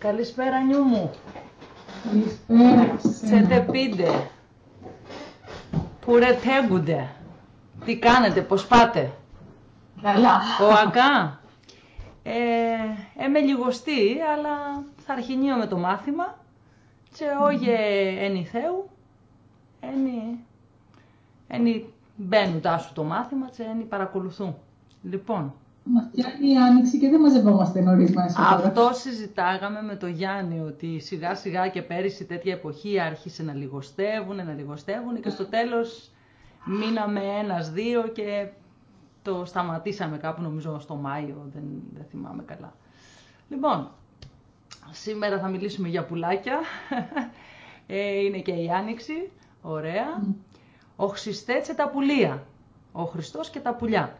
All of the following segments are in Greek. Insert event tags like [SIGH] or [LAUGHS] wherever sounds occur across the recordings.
Καλησπέρα νιού μου. Καλησπέρα. Τσέτε πίντε. Που ρετέγκουντε. Τι κάνετε, πώς πάτε; Καλά. Ο Ακά. Ε, είμαι λιγοστή, αλλά θα αρχινίω με το μάθημα. Και όγε ένι Θεού, ένι, ένι μπαίνουν τάσου το μάθημα και ένι παρακολουθούν. Λοιπόν, Μα φτιάχνει η άνοιξη και δεν μαζευόμαστε νωρίς μέσα τώρα. αυτό συζητάγαμε με το Γιάννη, ότι σιγά σιγά και πέρυσι τέτοια εποχή άρχισε να λιγοστεύουν, να λιγοστεύουν και στο τέλος μείναμε ένας-δύο και το σταματήσαμε κάπου νομίζω στο Μάιο, δεν, δεν θυμάμαι καλά. Λοιπόν, σήμερα θα μιλήσουμε για πουλάκια. [LAUGHS] Ε, είναι και η Άνοιξη, ωραία. Ο Χριστέτσε τα πουλία. Ο Χριστός και τα πουλιά.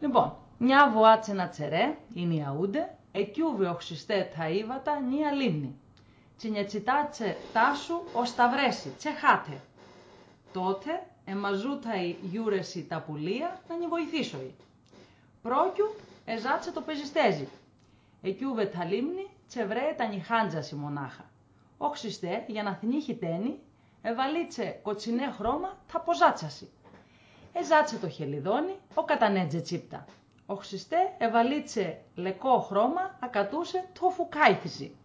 Λοιπόν, μια βοάτσε να τσερέ, είναι η αούντε, εκιούβε ο Χριστέ τα ύβατα, νία λίμνη. Τσινιατσιτάτσε τάσου ο σταυρέσει, τσεχάτε. Τότε εμαζούταει γιούρεση τα πουλία να νη βοηθήσοει. Πρόκειου εζάτσε το πεζιστέζι. Εκιούβε τα λίμνη, τσεβρέ τα νιχάντζαση μονάχα. Ο Χριστέ, για να θνίχει τένι, εβαλίτσε κοτσινέ χρώμα τα ποζάτσαση. Εζάτσε το χελιδόνι, ο κατανέτζε τσίπτα. Ο Χριστέ εβαλίτσε λεκό χρώμα, ακατούσε το φουκάιθιση.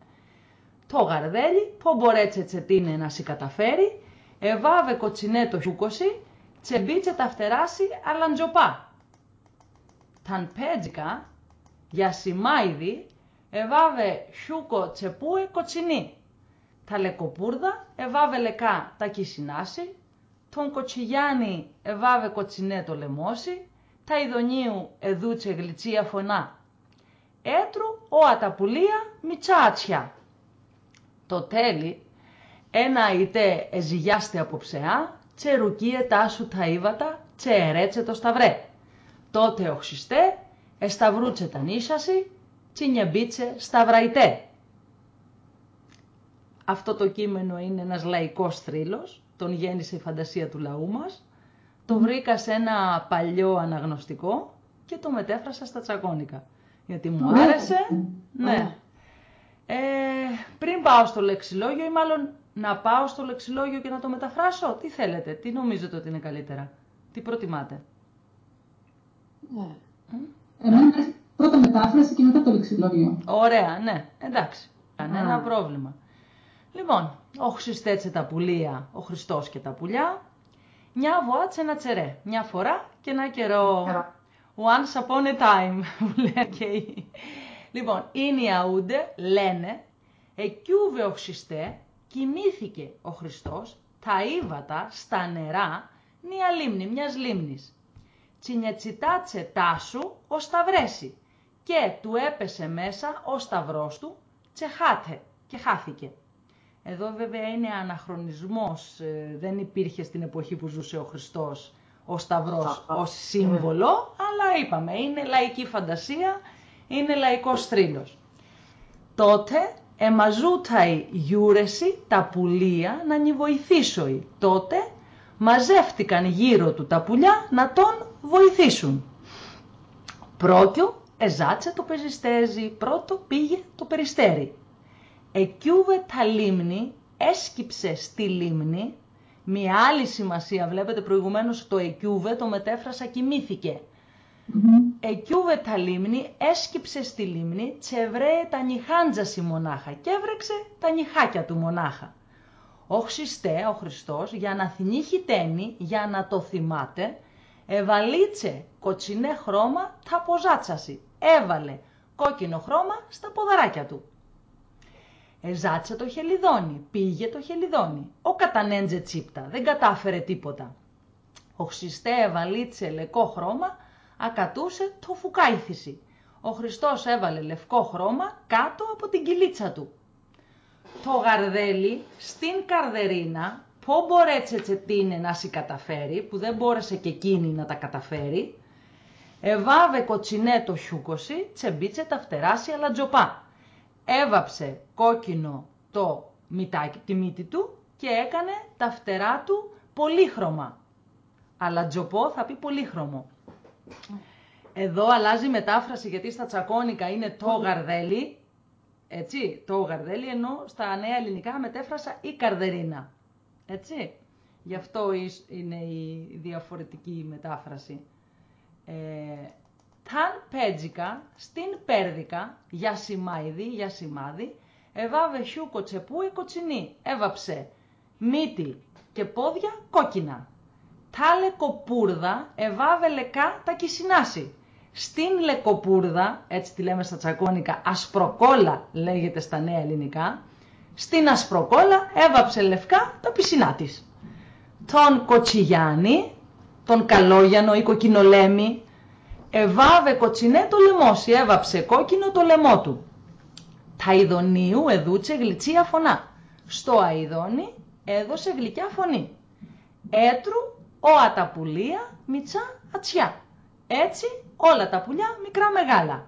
Το γαρδέλι, πω μπορέτσε τσετίνε να σι καταφέρει, εβάβε κοτσινέ το χιούκοσι, τσεμπίτσε τα φτεράσι αλαντζοπά. Ταν πέτζικα, για σημάιδι, εβάβε χιούκο τσεπούε κοτσινή. Τα λεκοπούρδα εβάβε λεκά τα κισινάσι, τον κοτσιγιάννη εβάβε κοτσινέ το λεμόσι, τα ειδονίου εδούτσε γλυτσία φωνά. Έτρου ο αταπουλία μιτσάτσια. Το τέλει, ένα ητέ εζυγιάστε από ψεά, τσε ρουκίε τάσου τα ύβατα, τσε ερέτσε το σταυρέ. Τότε ο Χριστέ εσταυρούτσε τα νήσαση, τσινιαμπίτσε σταυραϊτέ. Αυτό το κείμενο είναι ένας λαϊκός θρύλος, τον γέννησε η φαντασία του λαού μας. Το βρήκα σε ένα παλιό αναγνωστικό και το μετέφρασα στα τσακώνικα. Γιατί μου Ωραία. άρεσε. Ναι. Ε, πριν πάω στο λεξιλόγιο ή μάλλον να πάω στο λεξιλόγιο και να το μεταφράσω. Τι θέλετε, τι νομίζετε ότι είναι καλύτερα. Τι προτιμάτε; Ναι. Εμένα μου αρέσει πρώτα μετάφραση και μετά το λεξιλόγιο. Ωραία, ναι, εντάξει. Κανένα Α. πρόβλημα. Λοιπόν, ο Χριστέτσε τα πουλία, ο Χριστός και τα πουλιά. Μια βοάτσε ένα τσερέ. Μια φορά και ένα καιρό. Καιρό. Once upon a time, [LAUGHS] που λέει και η- Λοιπόν, είναι οι αούντε, λένε, εκιούβε ο Χριστέ, κοιμήθηκε ο Χριστός, τα ύβατα στα νερά, μια λίμνη, μιας λίμνης. Τσινιατσιτάτσε τάσου ο σταυρέσει και του έπεσε μέσα ο σταυρός του τσεχάτε και χάθηκε. Εδώ βέβαια είναι αναχρονισμός, ε, δεν υπήρχε στην εποχή που ζούσε ο Χριστός ο σταυρός ως σύμβολο, αλλά είπαμε είναι λαϊκή φαντασία, είναι λαϊκός θρύλος. Τότε εμαζούταει γιούρεση τα πουλία να νη βοηθήσοει. Τότε μαζεύτηκαν γύρω του τα πουλιά να τον βοηθήσουν. Πρόκειο εζάτσε το πεζιστέζι, πρώτο πήγε το περιστέρι. Εκιούβε τα λίμνη, έσκυψε στη λίμνη, μια άλλη σημασία, βλέπετε προηγουμένως το εκιούβε, το μετέφρασα κοιμήθηκε. Εκιούβε τα λίμνη, έσκυψε στη λίμνη, τσεβρέε τα νυχάντζαση μονάχα και έβρεξε τα νυχάκια του μονάχα. Ο Χριστέ, ο Χριστός, για να θνίχει τένι, για να το θυμάται, εβαλίτσε κοτσινέ χρώμα τα ποζάτσαση. Έβαλε κόκκινο χρώμα στα ποδαράκια του. Εζάτσε το χελιδόνι, πήγε το χελιδόνι. Ο κατανέντζε τσίπτα, δεν κατάφερε τίποτα. Ο Χριστέ εβαλίτσε λεκό χρώμα, ακατούσε το φουκάιθιση. Ο Χριστός έβαλε λευκό χρώμα κάτω από την κυλίτσα του. Το γαρδέλι στην καρδερίνα, πω μπορέτσε τσετίνε να σι καταφέρει, που δεν μπόρεσε και εκείνη να τα καταφέρει, εβάβε κοτσινέ το χιούκοσι, τσεμπίτσε τα φτεράσια αλατζοπά. Έβαψε κόκκινο το μυτάκι, τη μύτη του και έκανε τα φτερά του πολύχρωμα. Αλατζοπό θα πει πολύχρωμο. Εδώ αλλάζει η μετάφραση γιατί στα τσακώνικα είναι το γαρδέλι Έτσι, το γαρδέλι ενώ στα νέα ελληνικά μετέφρασα η καρδερίνα. Έτσι, γι' αυτό είναι η διαφορετική μετάφραση. Ε, ταν πέτζικα, στην πέρδικα, για σημάιδι, για σημάδι, εβάβε χιού κοτσεπού η κοτσινή, έβαψε μύτη και πόδια κόκκινα. Τα λεκοπούρδα εβάβε λεκά τα κισινάσι. Στην λεκοπούρδα, έτσι τη λέμε στα τσακώνικα, ασπροκόλα λέγεται στα νέα ελληνικά, στην ασπροκόλα έβαψε λευκά τα πισινά της. Τον κοτσιγιάννη, τον καλόγιανο ή κοκκινολέμη, εβάβε κοτσινέ το λαιμόσι, έβαψε κόκκινο το λαιμό του. Τα ειδονίου εδούτσε γλυτσία φωνά. Στο αειδόνι έδωσε γλυκιά φωνή. Έτρου ο αταπουλία μιτσά ατσιά. Έτσι όλα τα πουλιά μικρά μεγάλα.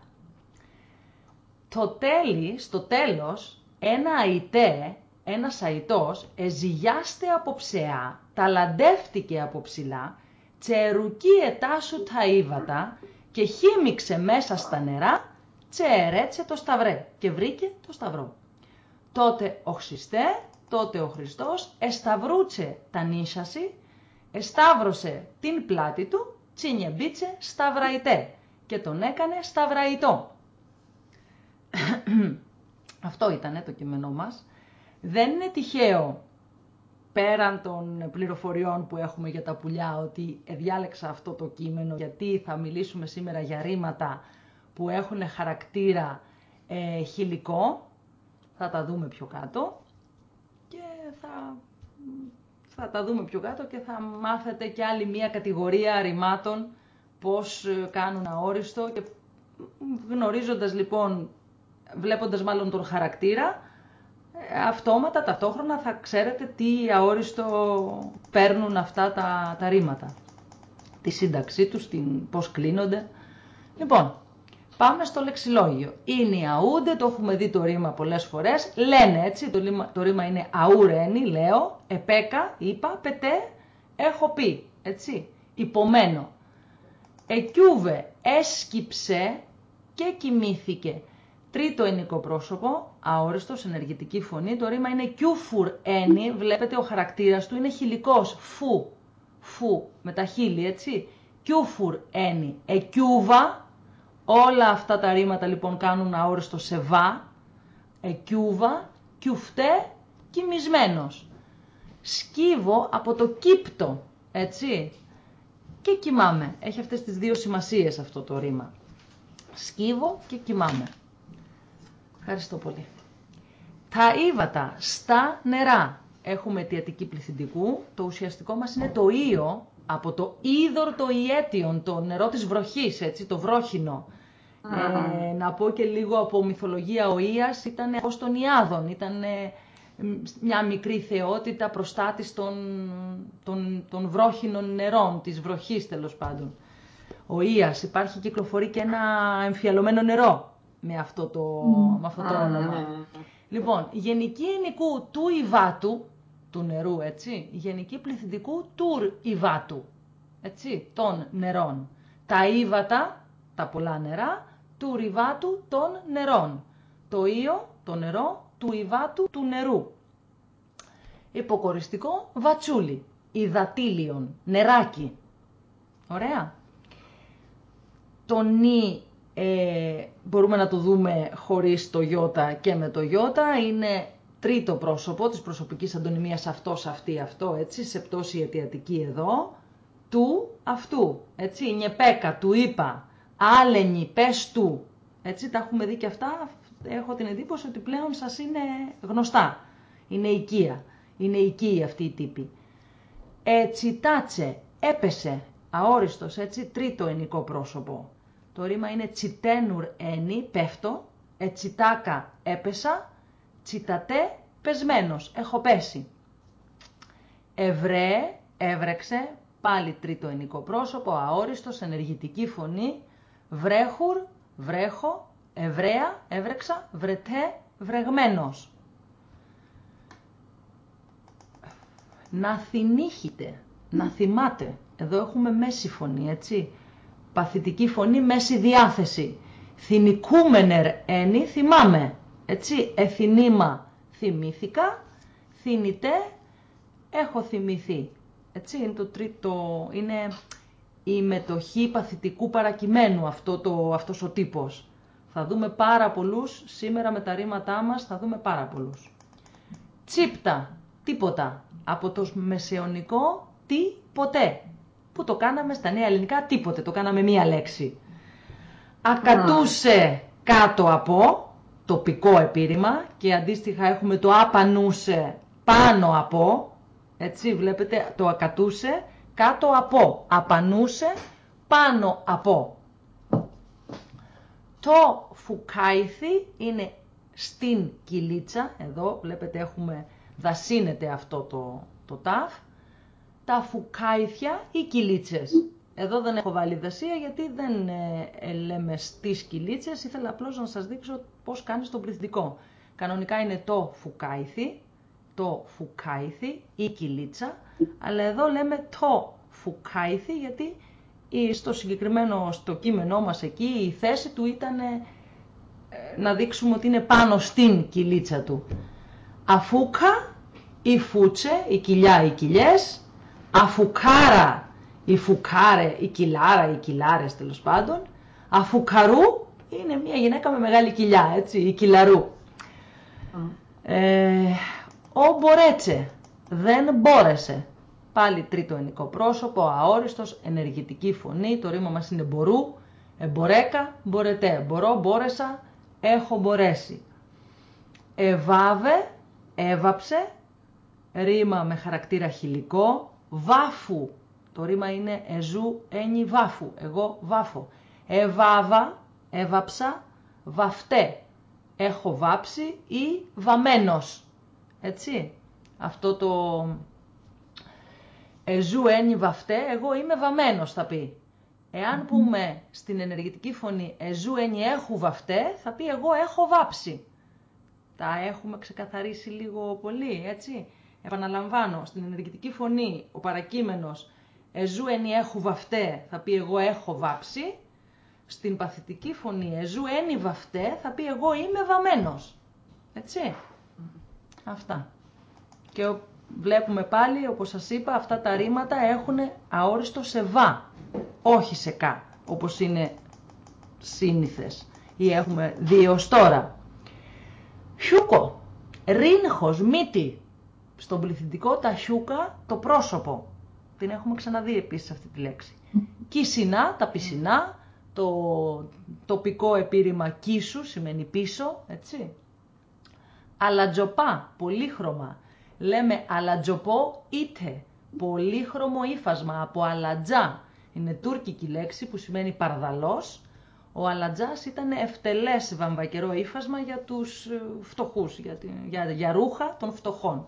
Το τέλει, στο τέλος, ένα αϊτέ, ένας αϊτός, εζυγιάστε από ψεά, ταλαντεύτηκε από ψηλά, τσερουκί ετάσου τα ύβατα και χύμιξε μέσα στα νερά, τσερέτσε το σταυρέ και βρήκε το σταυρό. Τότε ο Χριστέ, τότε ο Χριστός, εσταυρούτσε τα νύσαση, εσταύρωσε την πλάτη του τσινιεμπίτσε σταυραϊτέ και τον έκανε σταυραϊτό. [COUGHS] Αυτό ήταν το κείμενό μας. Δεν είναι τυχαίο πέραν των πληροφοριών που έχουμε για τα πουλιά ότι διάλεξα αυτό το κείμενο γιατί θα μιλήσουμε σήμερα για ρήματα που έχουν χαρακτήρα ε, χιλικό. Θα τα δούμε πιο κάτω και θα θα τα δούμε πιο κάτω και θα μάθετε και άλλη μία κατηγορία ρημάτων πώς ε, κάνουν αόριστο και γνωρίζοντας λοιπόν, βλέποντας μάλλον τον χαρακτήρα, ε, αυτόματα ταυτόχρονα θα ξέρετε τι αόριστο παίρνουν αυτά τα, τα ρήματα. Τη σύνταξή τους, την, πώς κλείνονται. Λοιπόν, Πάμε στο λεξιλόγιο. Είναι αούντε, το έχουμε δει το ρήμα πολλές φορές. Λένε έτσι, το ρήμα, το ρήμα είναι αουρένι, λέω, επέκα, είπα, πετέ, έχω πει, έτσι, υπομένω. Εκιούβε, έσκυψε και κοιμήθηκε. Τρίτο ενικό πρόσωπο, αόριστος, ενεργητική φωνή. Το ρήμα είναι κιούφουρ ένι, βλέπετε ο χαρακτήρας του είναι χιλικός, φου, φου, με τα χείλη, έτσι. Κιούφουρ ένι, εκιούβα, Όλα αυτά τα ρήματα λοιπόν κάνουν αόριστο σε βα, εκιούβα, κιουφτέ, κοιμισμένος. Σκύβω από το κύπτο, έτσι, και κοιμάμαι. Έχει αυτές τις δύο σημασίες αυτό το ρήμα. Σκύβω και κοιμάμαι. Ευχαριστώ πολύ. Τα ύβατα στα νερά. Έχουμε αιτιατική πληθυντικού. Το ουσιαστικό μας είναι το ίο, από το είδωρ το ιέτιον, το νερό της βροχής, έτσι, το βρόχινο. Ε, να πω και λίγο από μυθολογία ο Ίας ήταν από των Ιάδων, ήταν μια μικρή θεότητα προστάτης των, των, των βρόχινων νερών, της βροχής τέλος πάντων. Ο Ίας υπάρχει κυκλοφορεί και ένα εμφιαλωμένο νερό με αυτό το, με αυτό το όνομα. Ναι. Λοιπόν, γενική ενικού του υβάτου, του νερού έτσι, γενική πληθυντικού του υβάτου, έτσι, των νερών. Τα ύβατα, τα πολλά νερά, του ρηβάτου των νερών. Το ίο, το νερό, του υβάτου του νερού. Υποκοριστικό βατσούλι, υδατήλιον, νεράκι. Ωραία. Το νι ε, μπορούμε να το δούμε χωρίς το γιώτα και με το γιώτα. Είναι τρίτο πρόσωπο της προσωπικής αντωνυμίας αυτός, αυτή, αυτό, έτσι, σε πτώση αιτιατική εδώ. Του, αυτού, έτσι, νιεπέκα, του είπα, άλενη, πες του. Έτσι τα έχουμε δει και αυτά. Έχω την εντύπωση ότι πλέον σας είναι γνωστά. Είναι οικία. Είναι οικία αυτή η τύπη. Έτσι τάτσε, έπεσε, αόριστος, έτσι, τρίτο ενικό πρόσωπο. Το ρήμα είναι τσιτένουρ ένι, πέφτω, ετσιτάκα, έπεσα, τσιτατέ, πεσμένος, έχω πέσει. Ευρέ, έβρεξε, πάλι τρίτο ενικό πρόσωπο, αόριστος, ενεργητική φωνή, βρέχουρ, βρέχω, ευραία, έβρεξα, βρετέ, βρεγμένος. Να θυμήχετε, να θυμάτε. Εδώ έχουμε μέση φωνή, έτσι. Παθητική φωνή, μέση διάθεση. Θυμικούμενερ ένι, θυμάμαι. Έτσι, εθινήμα θυμήθηκα, θυνητέ, έχω θυμηθεί. Έτσι, είναι το τρίτο, είναι η μετοχή παθητικού παρακειμένου αυτό το, αυτός ο τύπος. Θα δούμε πάρα πολλούς, σήμερα με τα ρήματά μας θα δούμε πάρα πολλούς. Τσίπτα, τίποτα. Από το μεσαιωνικό τι, ποτέ. Που το κάναμε στα νέα ελληνικά τίποτε, το κάναμε μία λέξη. Ακατούσε κάτω από, τοπικό επίρρημα και αντίστοιχα έχουμε το άπανούσε πάνω από, έτσι βλέπετε το ακατούσε κάτω από, απανούσε πάνω από. Το φουκάιθι είναι στην κυλίτσα, εδώ βλέπετε έχουμε δασύνεται αυτό το, το τάφ, τα φουκάιθια ή κυλίτσες. Εδώ δεν έχω βάλει δασία γιατί δεν ε, λέμε στις κυλίτσες, ήθελα απλώς να σας δείξω πώς κάνεις τον πληθυντικό. Κανονικά είναι το φουκάιθι, το φουκάιθι ή κυλίτσα, αλλά εδώ λέμε το φουκάιθι γιατί στο συγκεκριμένο στο κείμενό μας εκεί η θέση του ήταν ε, να δείξουμε ότι είναι πάνω στην κυλίτσα του. Αφούκα, η φούτσε, η κοιλιά, οι κοιλιές. Αφουκάρα, η φουκάρε, η κιλάρα, οι κιλάρες τέλος πάντων. Αφουκαρού είναι μια γυναίκα με μεγάλη κοιλιά, έτσι, η κιλαρού. Ε, ο μπορέτσε, δεν μπόρεσε. Πάλι τρίτο ενικό πρόσωπο, αόριστος, ενεργητική φωνή, το ρήμα μας είναι μπορού, εμπορέκα, μπορετέ, μπορώ, μπόρεσα, έχω μπορέσει. Εβάβε, έβαψε, ρήμα με χαρακτήρα χιλικό, βάφου, το ρήμα είναι εζού ένι βάφου, εγώ βάφω. Εβάβα, έβαψα, βαφτέ, έχω βάψει ή βαμένος. Έτσι, αυτό το εζού ένι βαφτέ, εγώ είμαι βαμένος θα πει. Εάν πούμε στην ενεργητική φωνή εζού ένι έχω βαφτέ, θα πει εγώ έχω βάψει. Τα έχουμε ξεκαθαρίσει λίγο πολύ, έτσι. Επαναλαμβάνω, στην ενεργητική φωνή ο παρακείμενος εζού ένι έχω βαφτέ θα πει εγώ έχω βάψει. Στην παθητική φωνή εζού ένι βαφτέ θα πει εγώ είμαι βαμμένος. Έτσι. Αυτά. Και βλέπουμε πάλι, όπως σας είπα, αυτά τα ρήματα έχουν αόριστο σε βα, όχι σε κα, όπως είναι σύνηθες ή έχουμε δει ως τώρα. Χιούκο, ρίνχος, μύτη. Στον πληθυντικό τα χιούκα, το πρόσωπο. Την έχουμε ξαναδεί επίσης αυτή τη λέξη. Κισινά, τα πισινά, το τοπικό επίρρημα κίσου σημαίνει πίσω, έτσι. Αλατζοπά, πολύχρωμα. Λέμε αλατζοπό είτε, πολύχρωμο ύφασμα από αλατζά. Είναι τουρκική λέξη που σημαίνει παρδαλός ο Αλατζάς ήταν ευτελές βαμβακερό ύφασμα για τους ε, φτωχούς, για, για, για ρούχα των φτωχών.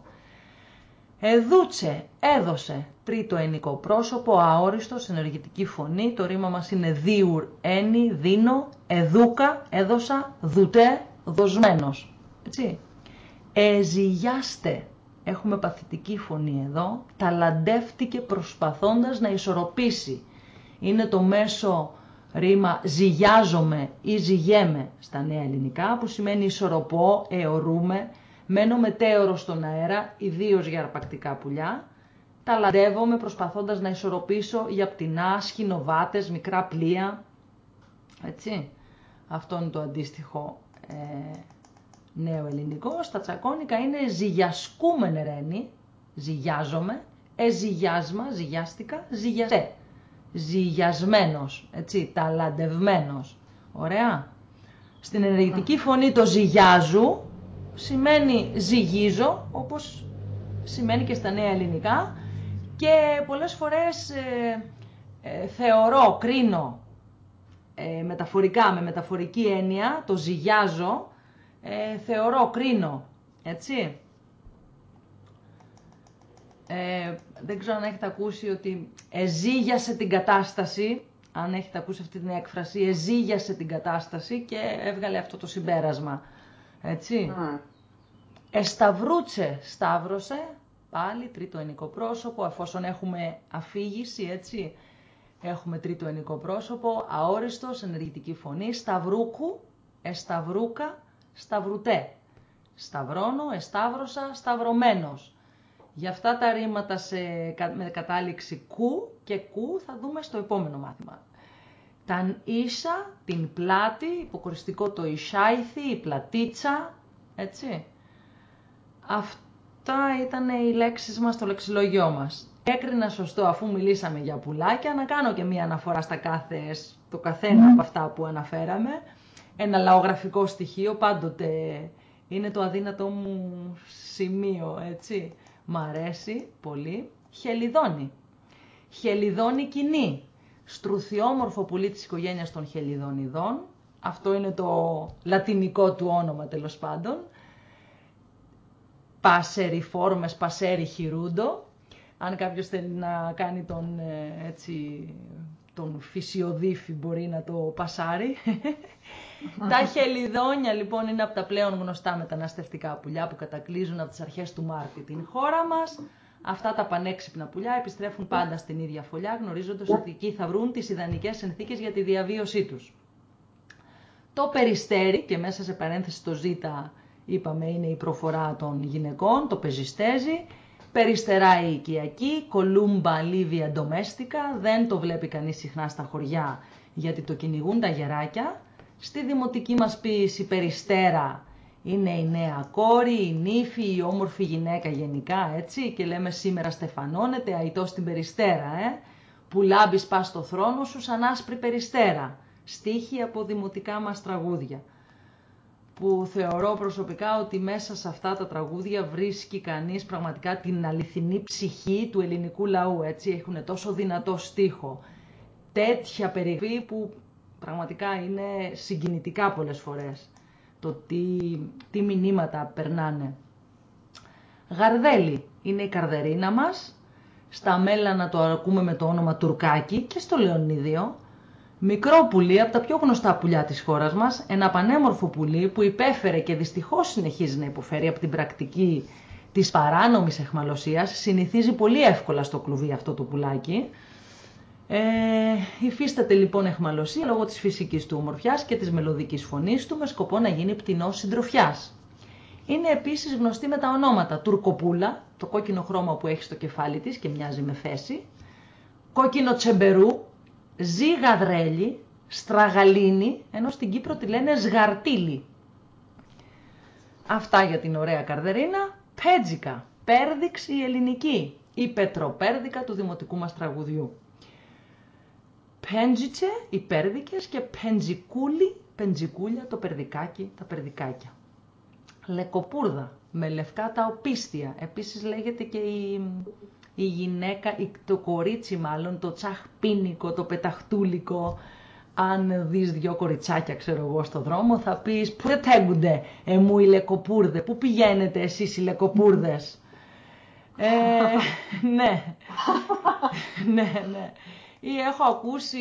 Εδούτσε, έδωσε, τρίτο ενικό πρόσωπο, αόριστος, ενεργητική φωνή, το ρήμα μας είναι δίουρ, ένι, δίνω, εδούκα, έδωσα, δουτέ, δοσμένος. Έτσι. Εζυγιάστε, έχουμε παθητική φωνή εδώ, ταλαντεύτηκε προσπαθώντας να ισορροπήσει. Είναι το μέσο ρήμα ζυγιάζομαι ή ζυγέμαι στα νέα ελληνικά, που σημαίνει ισορροπώ, αιωρούμε, μένω μετέωρο στον αέρα, ιδίως για αρπακτικά πουλιά, ταλαντεύομαι προσπαθώντας να ισορροπήσω για πτηνά, σχηνοβάτες, μικρά πλοία, έτσι. Αυτό είναι το αντίστοιχο ε, νέο ελληνικό. Στα τσακώνικα είναι ζυγιασκούμεν ρένι, ζυγιάζομαι, εζυγιάσμα, ζυγιάστηκα, ζυγιαστέ ζυγιασμένος, έτσι, ταλαντευμένος. Ωραία. Στην ενεργητική φωνή το ζυγιάζου σημαίνει ζυγίζω, όπως σημαίνει και στα νέα ελληνικά και πολλές φορές ε, ε, θεωρώ, κρίνω ε, μεταφορικά, με μεταφορική έννοια, το ζυγιάζω, θεωρώ, κρίνω, έτσι. Ε, δεν ξέρω αν έχετε ακούσει ότι εζήγιασε την κατάσταση, αν έχετε ακούσει αυτή την έκφραση, εζήγιασε την κατάσταση και έβγαλε αυτό το συμπέρασμα. Έτσι. Mm. Εσταυρούτσε, σταύρωσε, πάλι τρίτο ενικό πρόσωπο, εφόσον έχουμε αφήγηση, έτσι. Έχουμε τρίτο ενικό πρόσωπο, αόριστος, ενεργητική φωνή, σταυρούκου, εσταυρούκα, σταυρουτέ. Σταυρώνω, εσταύρωσα, σταυρωμένος. Για αυτά τα ρήματα σε, με κατάληξη κου και κου θα δούμε στο επόμενο μάθημα. Ταν ίσα, την πλάτη, υποκοριστικό το ισάιθι, η πλατίτσα, έτσι. Αυτά ήταν οι λέξεις μας στο λεξιλόγιό μας. Έκρινα σωστό αφού μιλήσαμε για πουλάκια να κάνω και μία αναφορά στα κάθε, το καθένα από αυτά που αναφέραμε. Ένα λαογραφικό στοιχείο πάντοτε είναι το αδύνατό μου σημείο, έτσι. Μ' αρέσει πολύ. Χελιδόνι. Χελιδόνι κοινή. Στρουθιόμορφο πουλί της οικογένειας των χελιδονιδών. Αυτό είναι το λατινικό του όνομα τέλος πάντων. Πασέρι φόρμες, πασέρι χειρούντο. Αν κάποιος θέλει να κάνει τον, ε, έτσι, τον φυσιοδίφη μπορεί να το πασάρει. τα χελιδόνια λοιπόν είναι από τα πλέον γνωστά μεταναστευτικά πουλιά που κατακλείζουν από τις αρχές του Μάρτη την χώρα μας. Αυτά τα πανέξυπνα πουλιά επιστρέφουν πάντα στην ίδια φωλιά, γνωρίζοντας ότι εκεί θα βρουν τις ιδανικές συνθήκες για τη διαβίωσή τους. Το περιστέρι, και μέσα σε παρένθεση το ζήτα είπαμε είναι η προφορά των γυναικών, το πεζιστέζι, περιστερά η οικιακή, κολούμπα λίβια ντομέστικα, δεν το βλέπει κανείς συχνά στα χωριά γιατί το κυνηγούν τα γεράκια. Στη δημοτική μας ποίηση περιστέρα είναι η νέα κόρη, η νύφη, η όμορφη γυναίκα γενικά, έτσι, και λέμε σήμερα στεφανώνεται, αϊτό στην περιστέρα, ε, που λάμπεις πας στο θρόνο σου σαν άσπρη περιστέρα. Στίχη από δημοτικά μας τραγούδια. Που θεωρώ προσωπικά ότι μέσα σε αυτά τα τραγούδια βρίσκει κανείς πραγματικά την αληθινή ψυχή του ελληνικού λαού, έτσι, έχουν τόσο δυνατό στίχο. Τέτοια περιγραφή που πραγματικά είναι συγκινητικά πολλές φορές το τι, τι μηνύματα περνάνε. Γαρδέλη είναι η καρδερίνα μας, στα μέλα να το ακούμε με το όνομα Τουρκάκι και στο Λεωνίδιο. Μικρό πουλί, από τα πιο γνωστά πουλιά της χώρας μας, ένα πανέμορφο πουλί που υπέφερε και δυστυχώς συνεχίζει να υποφέρει από την πρακτική της παράνομης εχμαλωσίας, συνηθίζει πολύ εύκολα στο κλουβί αυτό το πουλάκι, ε, υφίσταται λοιπόν εχμαλωσία λόγω της φυσικής του ομορφιάς και της μελωδικής φωνής του με σκοπό να γίνει πτηνός συντροφιάς. Είναι επίσης γνωστή με τα ονόματα Τουρκοπούλα, το κόκκινο χρώμα που έχει στο κεφάλι της και μοιάζει με θέση, κόκκινο τσεμπερού, ζυγαδρέλι, στραγαλίνη, ενώ στην Κύπρο τη λένε σγαρτίλι. Αυτά για την ωραία καρδερίνα. Πέτζικα, πέρδιξη ελληνική, η πετροπέρδικα του δημοτικού μας τραγουδιού πέντζιτσε, οι πέρδικες και πεντζικούλι, πεντζικούλια, το περδικάκι, τα περδικάκια. Λεκοπούρδα, με λευκά τα οπίστια. Επίσης λέγεται και η, η γυναίκα, το κορίτσι μάλλον, το τσαχπίνικο, το πεταχτούλικο. Αν δεις δυο κοριτσάκια, ξέρω εγώ, στο δρόμο, θα πεις «Πού τέγονται εμού οι λεκοπούρδες, πού πηγαίνετε εσείς οι λεκοπούρδες». ε, ναι, [LAUGHS] ναι, ναι ή έχω ακούσει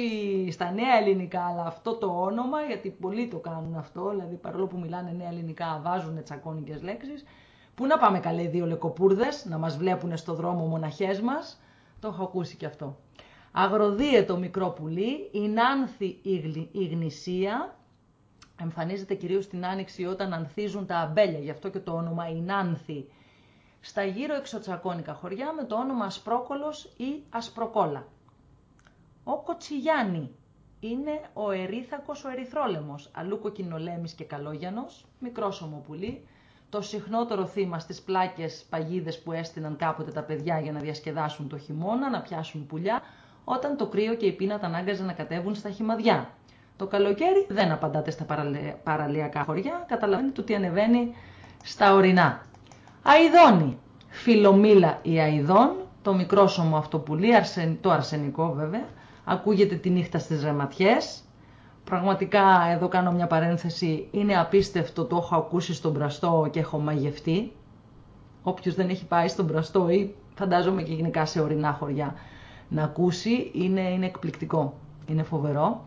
στα νέα ελληνικά, αλλά αυτό το όνομα, γιατί πολλοί το κάνουν αυτό, δηλαδή παρόλο που μιλάνε νέα ελληνικά, βάζουν τσακώνικες λέξεις. Πού να πάμε καλέ δύο λεκοπούρδες, να μας βλέπουν στο δρόμο μοναχές μας. Το έχω ακούσει και αυτό. Αγροδίαιτο μικρό πουλί, η νάνθη η γνησία, εμφανίζεται κυρίως στην άνοιξη όταν ανθίζουν τα αμπέλια, γι' αυτό και το όνομα η νάνθη. Στα γύρω εξωτσακώνικα χωριά με το όνομα Ασπρόκολος ή Ασπροκόλα. Ο Κοτσιγιάννη είναι ο ερήθακος ο ερυθρόλεμος, αλλού κοκκινολέμης και καλόγιανος, μικρός ομοπουλί, το συχνότερο θύμα στις πλάκες παγίδες που έστειναν κάποτε τα παιδιά για να διασκεδάσουν το χειμώνα, να πιάσουν πουλιά, όταν το κρύο και η πείνα τα ανάγκαζε να κατέβουν στα χυμαδιά. Το καλοκαίρι δεν απαντάτε στα παραλιακά χωριά, καταλαβαίνετε ότι ανεβαίνει στα ορεινά. Αιδόνι, φιλομήλα η αιδών, το μικρόσωμο αυτό πουλί, το αρσενικό βέβαια, ακούγεται τη νύχτα στις ρεματιές. Πραγματικά, εδώ κάνω μια παρένθεση, είναι απίστευτο, το έχω ακούσει στον Πραστό και έχω μαγευτεί. Όποιος δεν έχει πάει στον Πραστό ή φαντάζομαι και γενικά σε ορεινά χωριά να ακούσει, είναι, είναι εκπληκτικό, είναι φοβερό.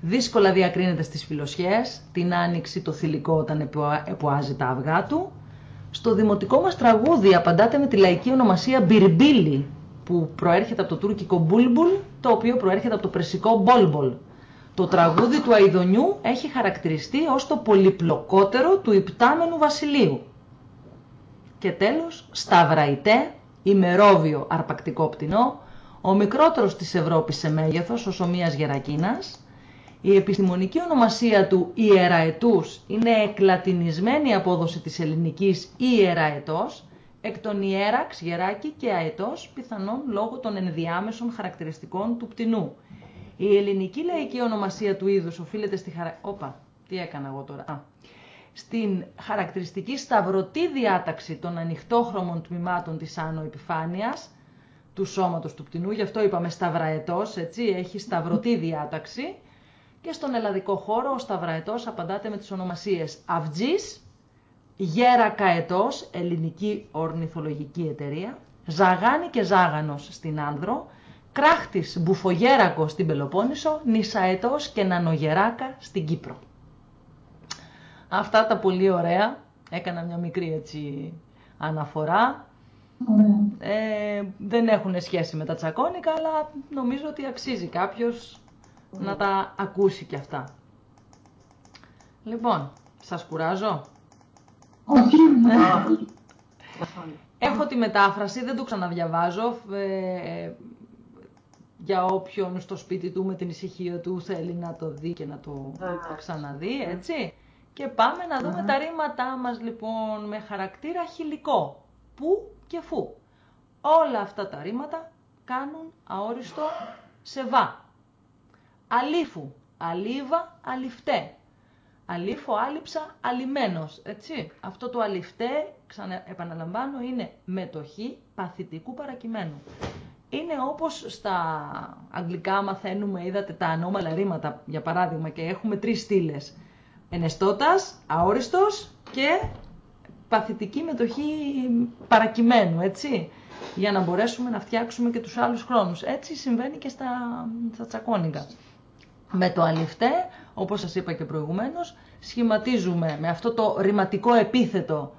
Δύσκολα διακρίνεται στις φιλοσιές, την άνοιξη το θηλυκό όταν εποάζει τα αυγά του. Στο δημοτικό μας τραγούδι απαντάτε με τη λαϊκή ονομασία Μπιρμπίλι, που προέρχεται από το τουρκικό μπουλμπουλ, το οποίο προέρχεται από το πρεσικό μπολμπολ. Το τραγούδι του Αιδονιού έχει χαρακτηριστεί ως το πολυπλοκότερο του υπτάμενου βασιλείου. Και τέλος, Σταυραϊτέ, ημερόβιο αρπακτικό πτηνό, ο μικρότερος της Ευρώπης σε μέγεθος, ο Σομίας Γερακίνας. Η επιστημονική ονομασία του Ιεραετούς είναι εκλατινισμένη απόδοση της ελληνικής Ιεραετός, εκ των Ιέραξ, Γεράκη και Αετός, πιθανόν λόγω των ενδιάμεσων χαρακτηριστικών του πτηνού. Η ελληνική λαϊκή ονομασία του είδους οφείλεται στη χαρα... Όπα, τι έκανα εγώ τώρα; Α. Στην χαρακτηριστική σταυρωτή διάταξη των ανοιχτόχρωμων τμήματων της άνω επιφάνειας, του σώματος του πτηνού, γι' αυτό είπαμε σταυραετός, έτσι, έχει σταυρωτή διάταξη. Και στον ελλαδικό χώρο ο σταυραετός απαντάται με τις ονομασίες αυτζής, γέρακαετός, ελληνική ορνηθολογική εταιρεία, ζαγάνι και ζάγανος στην Άνδρο, κράχτης μπουφογέρακο στην Πελοπόννησο, νησαετός και νανογεράκα στην Κύπρο. Αυτά τα πολύ ωραία. Έκανα μια μικρή έτσι αναφορά. Ε, δεν έχουν σχέση με τα τσακώνικα, αλλά νομίζω ότι αξίζει κάποιος να τα ακούσει και αυτά. Λοιπόν, σας κουράζω; Όχι, Έχω τη μετάφραση, δεν το ξαναδιαβάζω. Ε, για όποιον στο σπίτι του με την ησυχία του θέλει να το δει και να το ξαναδεί, έτσι. Και πάμε να δούμε τα ρήματά μας λοιπόν με χαρακτήρα χιλικό. Πού και φου. Όλα αυτά τα ρήματα κάνουν αόριστο σε βα. Αλήφου, αλίβα, αληφτέ. Αλήφο, άλυψα, αλιμένος, έτσι. Αυτό το αληφτέ, ξανα, επαναλαμβάνω, είναι μετοχή παθητικού παρακειμένου. Είναι όπως στα αγγλικά μαθαίνουμε, είδατε τα ανώμαλα ρήματα, για παράδειγμα, και έχουμε τρεις στήλες. Ενεστώτας, αόριστος και παθητική μετοχή παρακειμένου, έτσι. Για να μπορέσουμε να φτιάξουμε και τους άλλους χρόνους. Έτσι συμβαίνει και στα, στα τσακώνικα. Με το αληφτέ, όπως σας είπα και προηγουμένως, σχηματίζουμε με αυτό το ρηματικό επίθετο,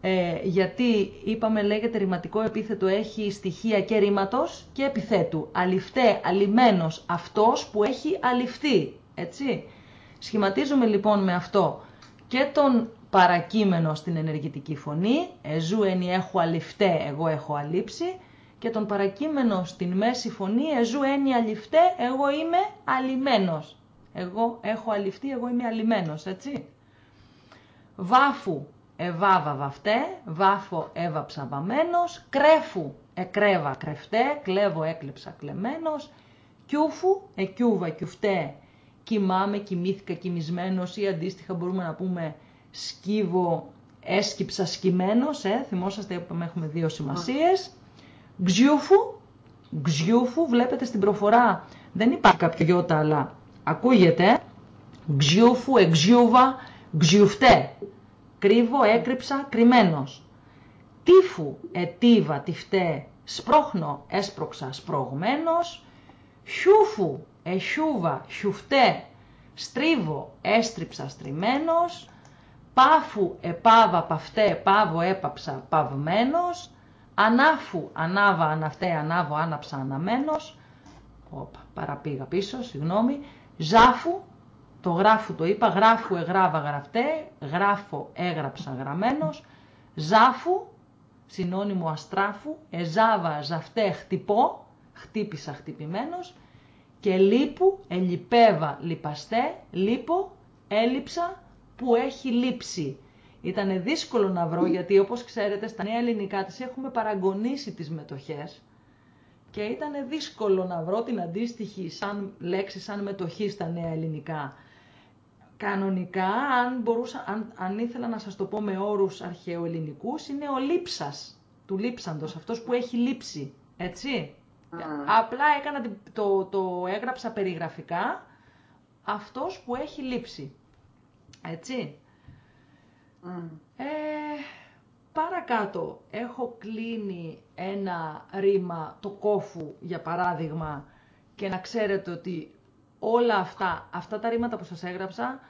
ε, γιατί είπαμε λέγεται ρηματικό επίθετο έχει στοιχεία και ρήματος και επιθέτου. Αληφτέ, αλημένος, αυτός που έχει αληφθεί, έτσι. Σχηματίζουμε λοιπόν με αυτό και τον παρακείμενο στην ενεργητική φωνή, εζού ένι έχω αληφτέ, εγώ έχω αλήψει, και τον παρακείμενο στην μέση φωνή, εζού ένι αληφτέ, εγώ είμαι αλημένος. Εγώ έχω αληφθεί, εγώ είμαι αλημένος, έτσι. Βάφου, εβάβα βαφτέ, βάφο έβαψα βαμένος, κρέφου, εκρέβα κρεφτέ, κλέβω έκλεψα κλεμμένος, κιούφου, εκιούβα κιουφτέ, κοιμάμαι, κοιμήθηκα κοιμισμένος ή αντίστοιχα μπορούμε να πούμε σκύβω, έσκυψα σκυμμένος, ε, θυμόσαστε που έχουμε δύο σημασίες. Γκζιούφου, γκζιούφου, βλέπετε στην προφορά δεν υπάρχει κάποιο γιώτα αλλά ακούγεται; Γκζιούφου, εξιούβα, γκζιουφτέ. Κρύβω, έκρυψα, κρυμμένος. Τύφου, ετίβα, τυφτέ, σπρώχνω, έσπρωξα, σπρωγμένος. Χιούφου, εχιούβα, χιουφτέ, στρίβω, έστριψα, στριμμένος. Πάφου, επάβα, παυτέ, πάβω, έπαψα, παυμένος. Ανάφου, ανάβα, αναυτέ, ανάβω, άναψα, αναμένος. Όπα, παραπήγα πίσω, συγγνώμη. Ζάφου, το γράφου το είπα, γράφου, εγράβα, γραφτέ, γράφω, έγραψα, γραμμένος. Ζάφου, συνώνυμο αστράφου, εζάβα, ζαυτέ, χτυπώ, χτύπησα, χτυπημένος και λείπου, ελιπέβα, λιπαστέ, λείπω, έλειψα, που έχει λείψει. Ήταν δύσκολο να βρω γιατί όπως ξέρετε στα νέα ελληνικά τις έχουμε παραγωνίσει τις μετοχές και ήταν δύσκολο να βρω την αντίστοιχη σαν λέξη, σαν μετοχή στα νέα ελληνικά. Κανονικά, αν, μπορούσα, αν, αν ήθελα να σας το πω με όρους αρχαιοελληνικούς, είναι ο λείψας, του λείψαντος, αυτός που έχει λείψει, έτσι. Απλά έκανα το, το έγραψα περιγραφικά αυτός που έχει λείψει. Έτσι. Ε, παρακάτω έχω κλείνει ένα ρήμα το κόφου για παράδειγμα και να ξέρετε ότι όλα αυτά, αυτά τα ρήματα που σας έγραψα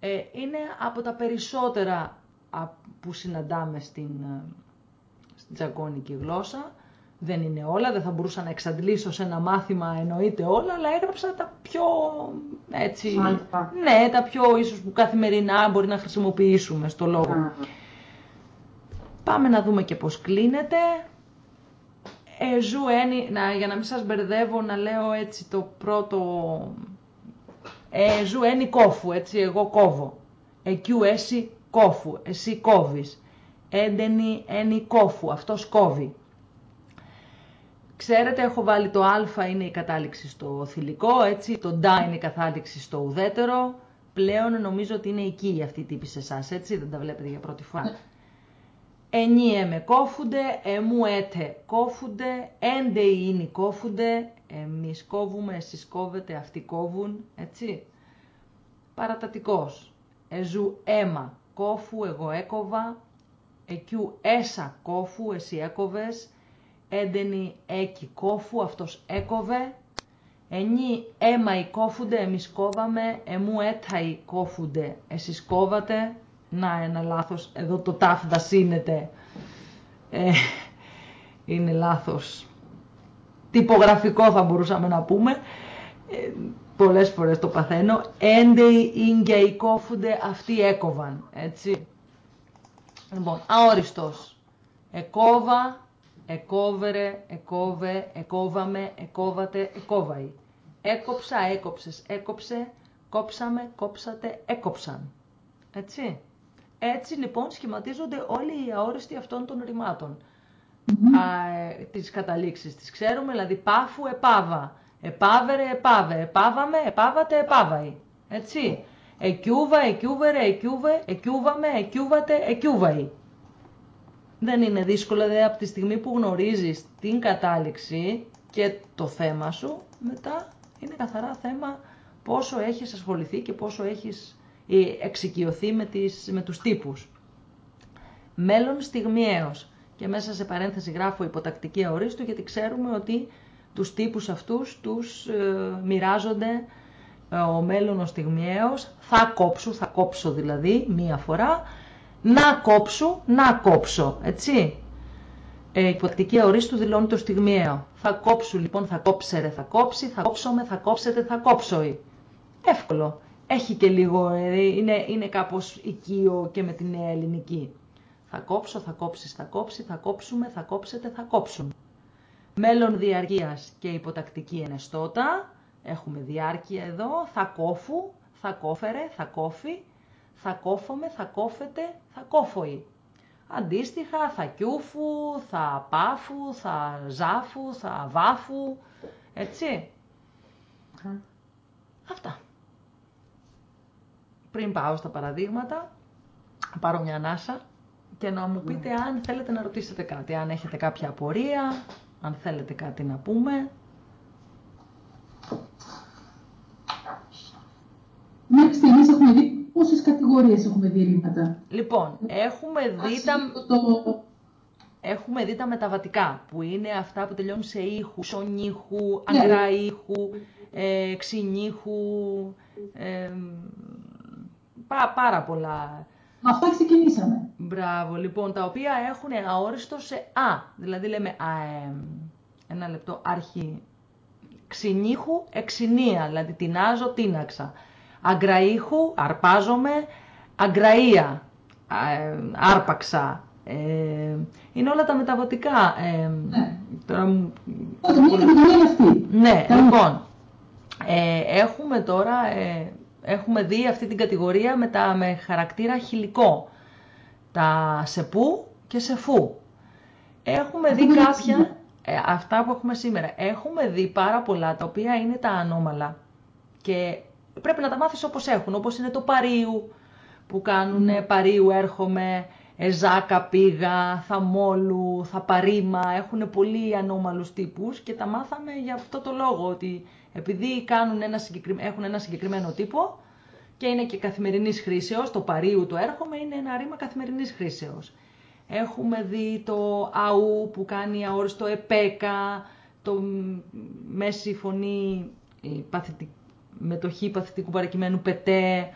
ε, είναι από τα περισσότερα που συναντάμε στην, ε, στην τζακόνικη γλώσσα. Δεν είναι όλα, δεν θα μπορούσα να εξαντλήσω σε ένα μάθημα εννοείται όλα, αλλά έγραψα τα πιο έτσι, ναι, τα πιο ίσως που καθημερινά μπορεί να χρησιμοποιήσουμε στο λόγο. Πάμε να δούμε και πώς κλείνεται. Ε, ζου να, για να μην σας μπερδεύω να λέω έτσι το πρώτο... Ε, ζου ένι κόφου, έτσι, εγώ κόβω. Εκιού έσυ κόφου, εσύ κόβεις. Έντενι ένι κόφου, αυτός κόβει. Ξέρετε, έχω βάλει το α είναι η κατάληξη στο θηλυκό, έτσι, το ντά είναι η κατάληξη στο ουδέτερο. Πλέον νομίζω ότι είναι εκεί αυτή η τύπη σε εσάς, έτσι, δεν τα βλέπετε για πρώτη φορά. Ενίε με κόφουνται, εμού έτε κόφουνται, έντε είναι κόφουνται, εμείς κόβουμε, εσείς κόβετε, αυτοί κόβουν, έτσι. Παρατατικός, εζού αίμα κόφου, εγώ έκοβα, εκιού έσα κόφου, εσύ έκοβες, έντενη έκη κόφου, αυτός έκοβε, ενή αίμα οι κόφουνται, εμείς κόβαμε, εμού έτα οι κόφουνται, εσείς κόβατε, να ένα λάθος, εδώ το τάφ δασύνεται, ε, είναι λάθος. Τυπογραφικό θα μπορούσαμε να πούμε, ε, πολλές φορές το παθαίνω, έντεοι ίγκαι κόφουνται, αυτοί έκοβαν, έτσι. Λοιπόν, αόριστος, εκόβα, εκόβερε, εκόβε, εκόβαμε, εκόβατε, εκόβαει. Έκοψα, έκοψες, έκοψε, κόψαμε, κόψατε, έκοψαν. Έτσι. Έτσι λοιπόν σχηματίζονται όλοι οι αόριστοι αυτών των ρημάτων. Mm-hmm. Α, ε, τις καταλήξεις τις ξέρουμε, δηλαδή πάφου, επάβα, επάβερε, επάβε, επάβαμε, επάβατε, επάβαει. Έτσι. Εκιούβα, εκιούβερε, εκιούβε, εκιούβαμε, εκιούβατε, εκιούβαει. Δεν είναι δύσκολο, δηλαδή από τη στιγμή που γνωρίζεις την κατάληξη και το θέμα σου, μετά είναι καθαρά θέμα πόσο έχεις ασχοληθεί και πόσο έχεις εξοικειωθεί με, τις, με τους τύπους. Μέλλον στιγμιαίος. Και μέσα σε παρένθεση γράφω υποτακτική αορίστου γιατί ξέρουμε ότι τους τύπους αυτούς τους ε, μοιράζονται ε, ο μέλλον ο στιγμιαίος, θα κόψω, θα κόψω δηλαδή μία φορά, να κόψω, να κόψω, έτσι. Ε, υποτακτική αορίστου δηλώνει το στιγμιαίο. Θα κόψω λοιπόν, θα κόψερε, θα κόψει, θα κόψομαι, θα κόψετε, θα κόψω. Εύκολο έχει και λίγο, ε, είναι, είναι κάπως οικείο και με την νέα ελληνική. Θα κόψω, θα κόψεις, θα κόψει, θα κόψουμε, θα κόψετε, θα κόψουν. Μέλλον διαρκείας και υποτακτική ενεστώτα. Έχουμε διάρκεια εδώ. Θα κόφου, θα κόφερε, θα κόφει, θα κόφομαι, θα κόφετε, θα κόφωει. Αντίστοιχα θα κιούφου, θα πάφου, θα ζάφου, θα βάφου, έτσι. Αυτά πριν πάω στα παραδείγματα, πάρω μια ανάσα και να μου πείτε ναι. αν θέλετε να ρωτήσετε κάτι, αν έχετε κάποια απορία, αν θέλετε κάτι να πούμε. Μέχρι στιγμής έχουμε δει πόσες κατηγορίες έχουμε δει ρήματα. Λοιπόν, έχουμε δει τα... Έχουμε δει τα μεταβατικά, που είναι αυτά που τελειώνουν σε ήχου, σονίχου, ναι. αγκρά ήχου, ε, ξυνήχου, ε, Πά, πάρα πολλά. Με αυτά ξεκινήσαμε. Μπράβο, λοιπόν, τα οποία έχουν αόριστο σε α. Δηλαδή λέμε α, ένα λεπτό, αρχή. Ξυνήχου, εξηνία, δηλαδή τεινάζω, τίναξα. Αγκραήχου, αρπάζομαι, αγκραΐα, άρπαξα. Ε, είναι όλα τα μεταβατικά. Ε, ναι. Τώρα μου... αυτή. Ναι, λοιπόν. Ε, έχουμε τώρα ε, έχουμε δει αυτή την κατηγορία με, τα, με χαρακτήρα χιλικό. Τα σεπού και σεφού. Έχουμε δει [LAUGHS] κάποια, ε, αυτά που έχουμε σήμερα, έχουμε δει πάρα πολλά τα οποία είναι τα ανώμαλα και πρέπει να τα μάθεις όπως έχουν, όπως είναι το παρίου που κάνουν mm. παρίου έρχομαι, εζάκα πήγα, θα μόλου, θα παρήμα, έχουν πολύ ανώμαλους τύπους και τα μάθαμε για αυτό το λόγο, ότι επειδή κάνουν ένα έχουν ένα συγκεκριμένο τύπο και είναι και καθημερινής χρήσεως, το παρίου το έρχομαι είναι ένα ρήμα καθημερινής χρήσεως. Έχουμε δει το αου που κάνει αόριστο επέκα, το μέση φωνή η με το χ παθητικού παρακειμένου πετέ,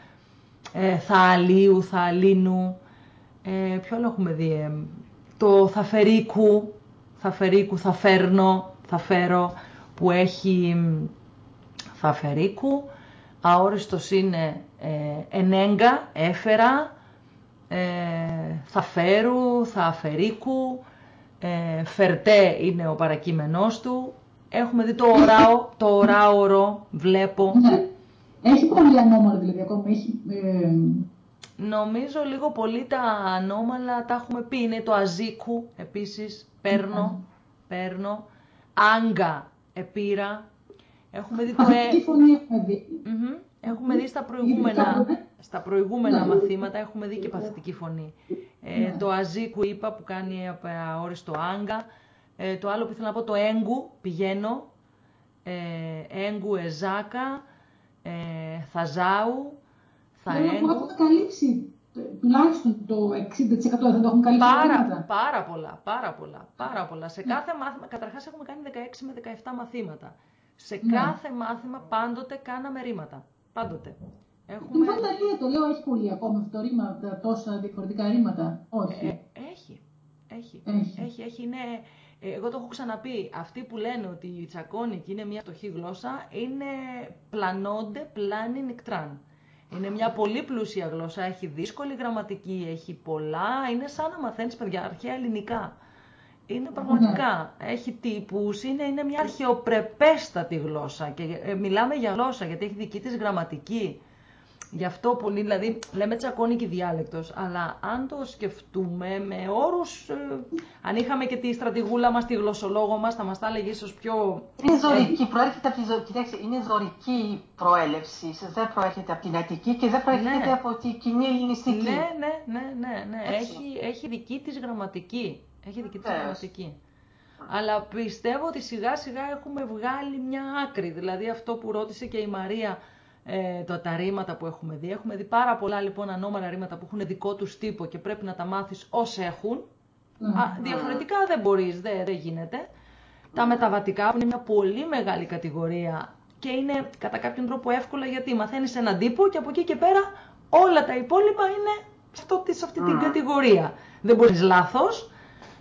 ε, θα αλίου, θα αλίνου. Ε, ποιο άλλο έχουμε δει, ε, το θαφερίκου, θα φερίκου, θα φέρνω, θα φέρω, που έχει θα φερίκου. Αόριστος είναι ε, ενέγκα, έφερα, ε, θα φέρου, θα φερίκου, ε, φερτέ είναι ο παρακείμενός του. Έχουμε δει το οράο, το οράωρο, βλέπω. Ναι. Έχει πολύ ανώμαλο δηλαδή ακόμα. Έχει, ε, Νομίζω λίγο πολύ τα ανώμαλα τα έχουμε πει. Είναι το αζίκου επίσης, παίρνω, παίρνω. Άγκα, επίρα. Έχουμε δει το ε... φωνή έχουμε δει. Έχουμε δει στα προηγούμενα, στα προηγούμενα ναι. μαθήματα, έχουμε δει και παθητική φωνή. Ε, ναι. το αζίκου είπα που κάνει αόριστο άγκα. Ε, το άλλο που ήθελα να πω το έγκου, πηγαίνω. Ε, έγκου εζάκα, ε, θαζάου, θα έγκου. Έχουμε καλύψει τουλάχιστον το 60% δεν το έχουν καλύψει πάρα, πάρα πολλά, πάρα πολλά, πάρα πολλά. Σε ναι. κάθε μάθημα, καταρχάς έχουμε κάνει 16 με 17 μαθήματα. Σε ναι. κάθε μάθημα πάντοτε κάναμε ρήματα. Πάντοτε. Έχουμε... Η Βανταλία το λέω, έχει πολύ ακόμα αυτό το ρήμα, τόσα διαφορετικά ρήματα. Όχι. Ε, έχει. Έχει. Έχει. έχει. έχει. Είναι... Ε, εγώ το έχω ξαναπεί. Αυτοί που λένε ότι η τσακώνικη είναι μια φτωχή γλώσσα είναι πλανόντε πλάνι νικτράν. Είναι μια πολύ πλούσια γλώσσα, έχει δύσκολη γραμματική, έχει πολλά. Είναι σαν να μαθαίνεις παιδιά αρχαία ελληνικά. Είναι πραγματικά, έχει τύπους, είναι, είναι μια αρχαιοπρεπέστατη γλώσσα και ε, μιλάμε για γλώσσα γιατί έχει δική της γραμματική. Γι' αυτό πολύ, δηλαδή, λέμε τσακώνικη διάλεκτος, αλλά αν το σκεφτούμε με όρους, ε, αν είχαμε και τη στρατηγούλα μας, τη γλωσσολόγο μας, θα μας τα έλεγε ίσως πιο... Είναι ζωρική, προέρχεται από τη ζωρική, είναι ζωρική προέλευση, δεν προέρχεται από την Αττική και δεν προέρχεται ναι. από την κοινή ελληνιστική. Ναι, ναι, ναι, ναι, ναι. Έχει, έχει δική της γραμματική. Έχει δική της γραμματική. Αλλά πιστεύω ότι σιγά σιγά έχουμε βγάλει μια άκρη. Δηλαδή αυτό που ρώτησε και η Μαρία, ε, το, τα ρήματα που έχουμε δει. Έχουμε δει πάρα πολλά λοιπόν ανώμαλα ρήματα που έχουν δικό τους τύπο και πρέπει να τα μάθεις ως έχουν. Α, διαφορετικά δεν μπορείς, δεν, δεν γίνεται. Τα μεταβατικά που είναι μια πολύ μεγάλη κατηγορία και είναι κατά κάποιον τρόπο εύκολα γιατί μαθαίνεις έναν τύπο και από εκεί και πέρα όλα τα υπόλοιπα είναι σε αυτή την κατηγορία. Δεν μπορείς λάθος,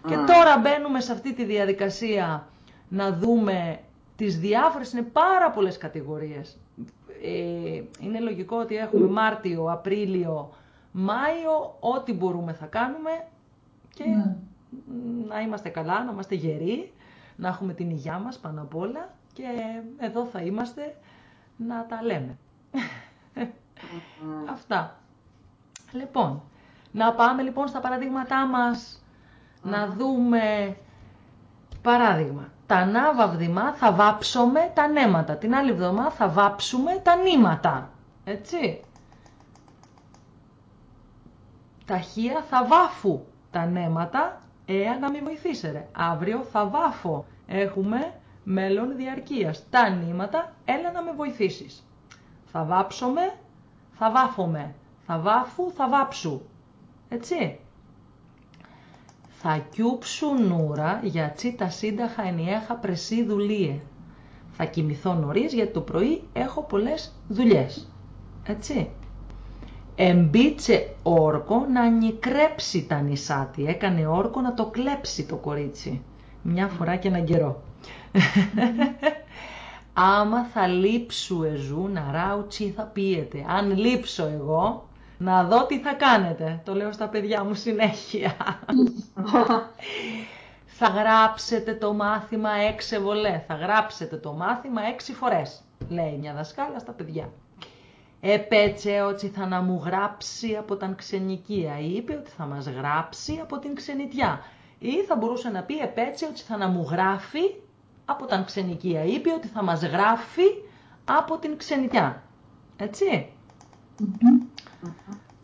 και τώρα μπαίνουμε σε αυτή τη διαδικασία να δούμε τις διάφορες, είναι πάρα πολλές κατηγορίες. Ε, είναι λογικό ότι έχουμε Μάρτιο, Απρίλιο, Μάιο, ό,τι μπορούμε θα κάνουμε και ναι. να είμαστε καλά, να είμαστε γεροί, να έχουμε την υγειά μας πάνω απ' όλα και εδώ θα είμαστε να τα λέμε. Αυτά. Λοιπόν, να πάμε λοιπόν στα παραδείγματά μας να δούμε παράδειγμα. Τα ναύα θα βάψουμε τα νέματα. Την άλλη εβδομάδα θα βάψουμε τα νήματα. Έτσι. Ταχεία θα βάφου τα νέματα, εάν να μην βοηθήσετε. Αύριο θα βάφω. Έχουμε μέλλον διαρκείας. Τα νήματα, έλα να με βοηθήσεις. Θα βάψουμε, θα βάφομαι. Θα βάφου, θα βάψου. Έτσι θα κιούψου νούρα για τα σύνταχα ενιέχα πρεσί δουλείε. Θα κοιμηθώ νωρίς γιατί το πρωί έχω πολλές δουλειές. Έτσι. Εμπίτσε όρκο να νικρέψει τα νησάτη. Έκανε όρκο να το κλέψει το κορίτσι. Μια φορά και έναν καιρό. [LAUGHS] Άμα θα λείψου εζού να ράουτσι θα πίεται. Αν λείψω εγώ, να δω τι θα κάνετε. Το λέω στα παιδιά μου συνέχεια. [LAUGHS] θα γράψετε το μάθημα έξι βολές. Θα γράψετε το μάθημα έξι φορές, λέει μια δασκάλα στα παιδιά. Επέτσε ότι θα να μου γράψει από την ξενικία. Είπε ότι θα μας γράψει από την ξενιτιά. Ή θα μπορούσε να πει επέτσε ότι θα να μου γράφει από την ξενικία. Είπε ότι θα μας γράφει από την ξενιτιά.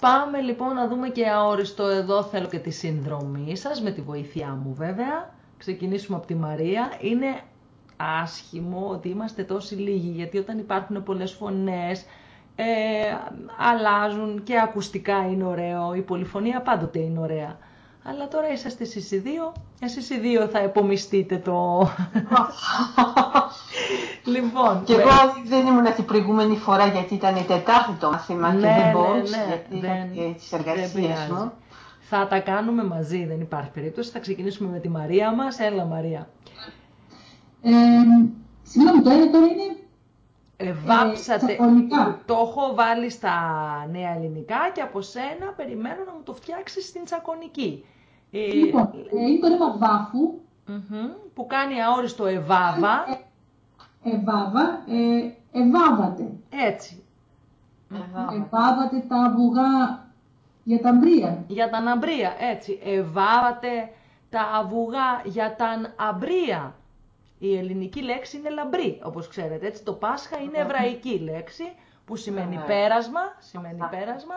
Πάμε λοιπόν να δούμε και αόριστο εδώ θέλω και τη συνδρομή σας με τη βοήθειά μου βέβαια. Ξεκινήσουμε από τη Μαρία. Είναι άσχημο ότι είμαστε τόσοι λίγοι γιατί όταν υπάρχουν πολλές φωνές ε, αλλάζουν και ακουστικά είναι ωραίο, η πολυφωνία πάντοτε είναι ωραία. Αλλά τώρα είσαστε εσείς οι δύο, εσείς οι δύο θα επομιστείτε το... [LAUGHS] λοιπόν... Και εγώ δεν ήμουν την προηγούμενη φορά γιατί ήταν η Τετάρτη το μάθημα ναι, και δεν ναι, μπορούσα ναι, γιατί δεν, είχα τις εργασίες μου. Θα τα κάνουμε μαζί, δεν υπάρχει περίπτωση. Θα ξεκινήσουμε με τη Μαρία μας. Έλα Μαρία. Ε, συγγνώμη, το ένα τώρα είναι Ε, βάψατε. τσακωνικά. το έχω βάλει στα νέα ελληνικά και από σένα περιμένω να μου το φτιάξεις στην τσακωνική. Ε, Λοιπόν, ε, είναι το ρήμα βάφου, μμμ, που κάνει αόριστο εβάβα. εβάβα, ε, εβάβατε. Έτσι. Εβάβα. Εβάβατε τα αυγά για τα μπρία. Για τα αμπρία, έτσι. Εβάβατε τα αυγά για τα αμπρία. Η ελληνική λέξη είναι λαμπρή, όπως ξέρετε. Έτσι, το Πάσχα είναι εβραϊκή λέξη, που σημαίνει Ναι. πέρασμα, σημαίνει Σωστά. πέρασμα.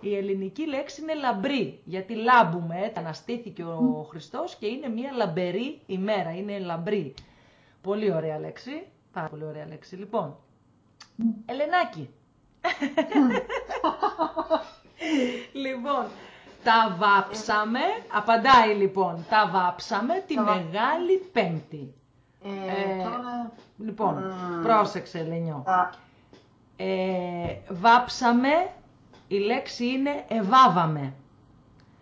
Η ελληνική λέξη είναι λαμπρή, γιατί λάμπουμε, έτσι, αναστήθηκε ο Χριστός και είναι μια λαμπερή ημέρα, είναι λαμπρή. Πολύ ωραία λέξη, πάρα πολύ ωραία λέξη. Λοιπόν, Ελενάκη. λοιπόν, τα βάψαμε, απαντάει λοιπόν, τα βάψαμε τη Τα βα- Μεγάλη Πέμπτη. Ε, Ε, τώρα Λοιπόν, Μμμ. πρόσεξε Λενιό. θα... Ε, βάψαμε, η λέξη είναι εβάβαμε.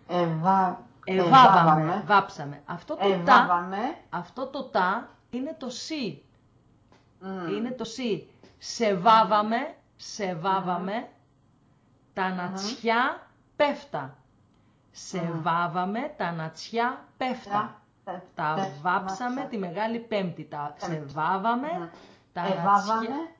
Εβα... Εβάβαμε, βάψαμε. Αυτό το τα, Εβάβαμε. αυτό το τα είναι το σι. Μμ. Είναι το σι. Σε βάβαμε, σε βάβαμε, τα νατσιά πέφτα. Σε Μμμ. βάβαμε, τα νατσιά πέφτα. Τα- Τα τε- βάψαμε βάψα. τη Μεγάλη Πέμπτη. Τα σε Πέμπτη. βάβαμε, Μμ. τα Εβάβαμε. νατσιά,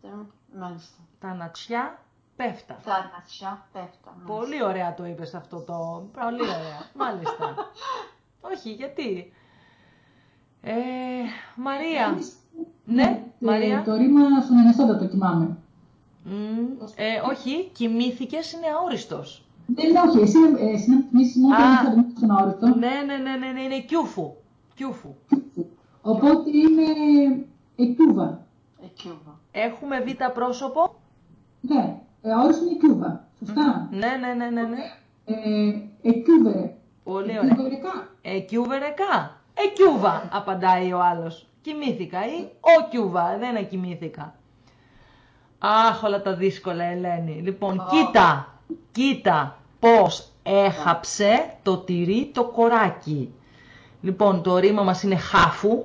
τε- Μάλιστα. τα νατσιά πέφτα. Τα νατσιά πέφτα. μάλιστα. Πολύ ωραία το είπες αυτό το. Πολύ ωραία. [LAUGHS] Μάλιστα. Όχι, γιατί; Ε, Μαρία. Ναι, Ε, Μαρία. Το ρήμα στον Ενεσόντα το κοιμάμαι. Μμ, ε, όχι, κοιμήθηκες είναι αόριστος. Δεν είναι όχι, εσύ, ε, εσύ να θυμίσεις μόνο Α. το Ενεσόντα στον αόριστο. Ναι, ναι, ναι, ναι, ναι, είναι κιούφου. Κιούφου. Οπότε είναι εκιούβα. Ε, Κιούβα. Έχουμε β' πρόσωπο. Ναι, ε, αόριστο είναι εκιούβα. Σωστά. Ναι, ναι, ναι, ναι, ναι. Ε, εκιούβερε. Πολύ ωραία. Εκιούβερεκα. Ε, κιούβερεκά. Ε, κιούβα, απαντάει ο άλλος. Κοιμήθηκα ή ο κιούβα, δεν εκοιμήθηκα. Αχ, όλα τα δύσκολα, Ελένη. Λοιπόν, Ω. κοίτα, κοίτα πώς έχαψε το τυρί το κοράκι. Λοιπόν, το ρήμα μας είναι χάφου,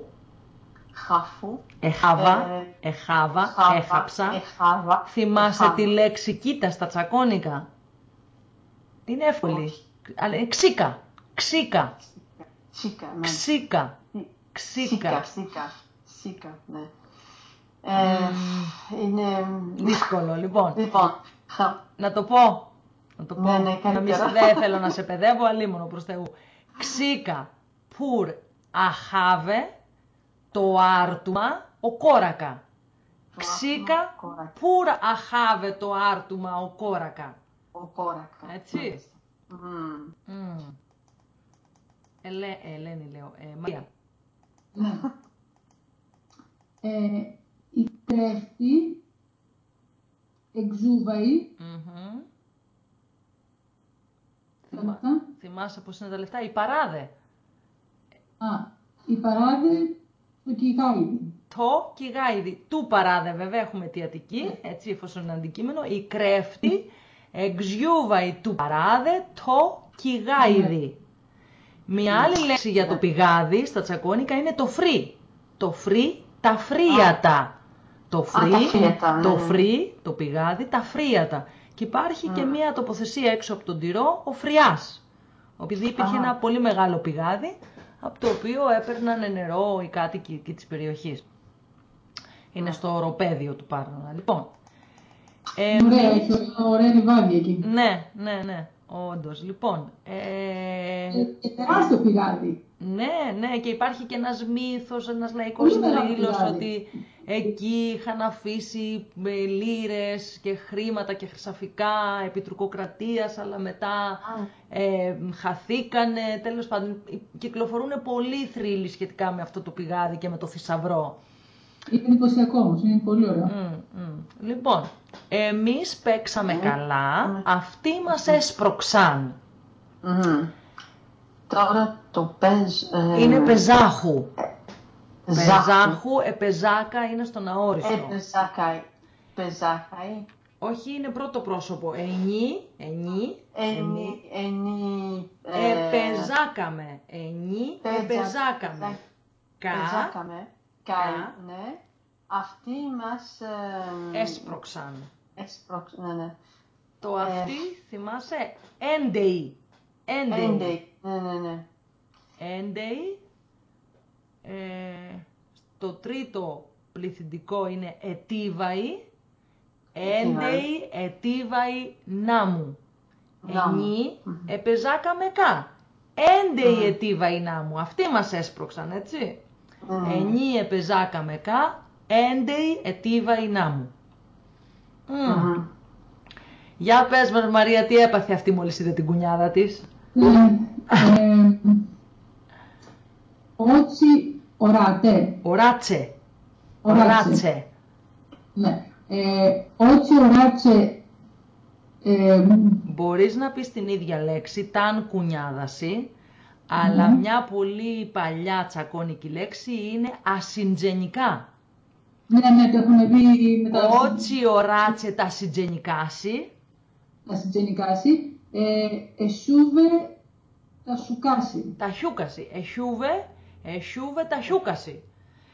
Χάφου. εχάβα, Ε, εχάβα, Χάβα. έχαψα. Εχάβα. Θυμάσαι Εχάβα. τη λέξη κοίτα στα τσακώνικα. Είναι εύκολη. Όχι. Αλλά είναι ξίκα, ξίκα, Σίκα, ναι. ξίκα, Σίκα. ξίκα. Σίκα. Σίκα, ναι. Ε, είναι... Δύσκολο, λοιπόν. Λοιπόν, χα... Να το πω. Να το πω. Ναι, ναι, να μην, καλύτερα. δεν θέλω να σε παιδεύω, αλίμονο προς Θεού. Ξίκα, πουρ, αχάβε, το άρτουμα, ο κόρακα. Ξίκα, κόρακα. πουρ, αχάβε, το άρτουμα, ο κόρακα. ο κόρακα. Έτσι. Μάλιστα. Μμμ. Μμμ. Ελέ, Ελένη λέω, ε, Μαρία. Ναι. Ε, η κρέφτη εξούβαει. Μμμ. Τα Θυμά- λεπτά. Θυμάσαι πώς είναι τα λεφτά; Η παράδε. Α, η παράδε το κυγάιδι. Το κυγάιδι. Του παράδε βέβαια έχουμε τη Αττική, έτσι εφόσον είναι αντικείμενο. Η κρέφτη εξιούβαει του παράδε το κυγάιδι. Μια άλλη λέξη για το πηγάδι στα τσακώνικα είναι το φρύ. Το φρύ, τα φρίατα. Το φρύ, τα φρίατα, ναι, το ναι. φρύ, το πηγάδι, τα φρίατα. Και υπάρχει και μια τοποθεσία έξω από τον τυρό, ο φριάς. Επειδή υπήρχε Α. ένα πολύ μεγάλο πηγάδι, από το οποίο έπαιρναν νερό οι κάτοικοι εκεί της περιοχής. Είναι στο οροπέδιο του Πάρνονα. Λοιπόν, Ωραία, εμείς- έχει ωραία- ωραία ρηβάδια εκεί. ναι, ναι, ναι, όντως. Λοιπόν, ε, Ε, και τεράστιο πηγάδι. ναι, ναι, και υπάρχει και ένας μύθος, ένας λαϊκός Πολύ μεγάλο θρύλος πηγάδι. ότι εκεί είχαν αφήσει ε, λίρες και χρήματα και χρυσαφικά επί τουρκοκρατίας, αλλά μετά ε, χαθήκανε, τέλος πάντων. Κυκλοφορούν πολλοί θρύλοι σχετικά με αυτό το πηγάδι και με το θησαυρό. Είναι εντυπωσιακό όμως, είναι πολύ ωραίο. Μμ, μμ. Λοιπόν, εμείς παίξαμε καλά, αυτοί μας έσπρωξαν. Μμμ. Τώρα το πεζ... ε, Είναι πεζάχου. Ζάχου. Πεζάχου, επεζάκα είναι στον αόριστο. Ε, πεζάκαει. Πεζάκαει. Όχι, είναι πρώτο πρόσωπο. Ενή, ενή, Ενι, ενι, ε, επεζάκαμε. Ενή, πεζα- επεζάκαμε. πεζα- Κα, πεζάκαμε. Κα, Κα. ναι. Αυτοί μας ε, έσπρωξαν. έσπρωξ- ναι, ναι. Το Ε. αυτή, θυμάσαι, έντεοι. Έντεοι. Έντε, ναι, ναι, ναι. Έντεοι. Ε, το τρίτο πληθυντικό είναι ετίβαοι. Έντεοι, ετίβαοι, νάμου. Νάμου. Ενή, επεζάκαμε κα. Έντεοι, ετίβαοι, νάμου. Αυτοί μας έσπρωξαν, έτσι. Μμμ. Ενή, επεζάκαμε κα. Έντεοι, ετίβαοι, νάμου. Μμμ. Μμμ. Για πες μας Μαρία, τι έπαθε αυτή μόλις είδε την κουνιάδα της; Ναι. [LAUGHS] Ε, Ότσι οράτε. Οράτσε. Οράτσε. Οράτσε. Ναι. Ε, Ότσι οράτσε. Ε, Μπορείς να πεις την ίδια λέξη, ταν κουνιάδαση, αλλά Ναι. μια πολύ παλιά τσακώνικη λέξη είναι ασυντζενικά. ναι, ναι, το έχουμε δει με τα, Ότσι οράτσε τα συντζενικάσει, τα σιτζενικάση. Ε, εσούβε τα σουκάσει. τα χιούκαση. Εχιούβε, εχιούβε τα χιούκαση.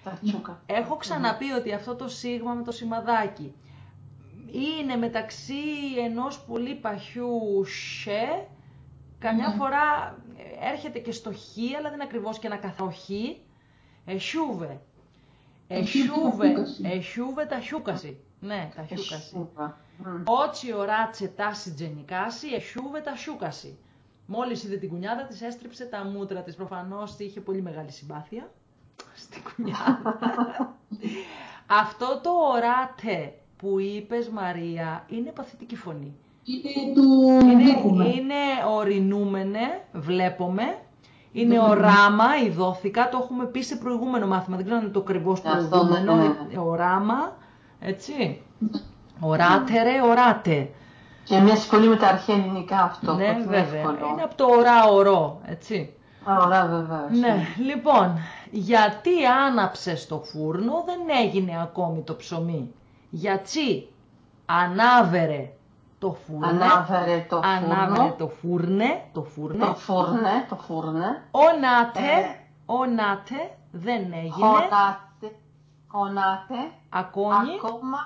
Τα τσούκα. Έχω ξαναπεί ότι αυτό το σίγμα με το σημαδάκι είναι μεταξύ ενός πολύ παχιού σε, καμιά Ναι. φορά ε, έρχεται και στο χ, αλλά δεν είναι ακριβώς και ένα καθαρό χ. Εσιούβε. Εσιούβε τα Εσιούβε, χιούκαση. εσιούβε τα χιούκαση. Ναι, τα χιούκαση. Εσούβα. Μμ. Ότσι οράτσε τα συντζενικάσει, εσιούβε τα σιούκαση. Μόλις είδε την κουνιάδα της, έστριψε τα μούτρα της. Προφανώς είχε πολύ μεγάλη συμπάθεια στην κουνιάδα. [LAUGHS] Αυτό το οράτε που είπες Μαρία είναι παθητική φωνή. Είναι του Είναι, βλέπουμε. είναι ορεινούμενε, βλέπουμε. Είναι Βλέπουμε. οράμα, ειδώθηκα, το έχουμε πει σε προηγούμενο μάθημα. Δεν ξέρω αν είναι το ακριβώς Αυτό, ναι, προηγούμενο. ναι, ναι. Οράμα, έτσι. Οράτερε, οράτε. Και μια σχολή με τα αρχαία ελληνικά αυτό. ναι, που είναι βέβαια. εύκολο. Είναι από το ορά ορό, έτσι. Α, Ωραία, βεβαίω. Ναι, λοιπόν, γιατί άναψε στο φούρνο δεν έγινε ακόμη το ψωμί. Γιατί ανάβερε το φούρνο. Ανάβερε το Ανάβερε φούρνο. το φούρνε, το φούρνε. Το φούρνε, το φούρνε. Ονάτε, Ε. ονάτε, δεν έγινε. Χωνάτε, χωνάτε. Ακόμη. Ακόμα,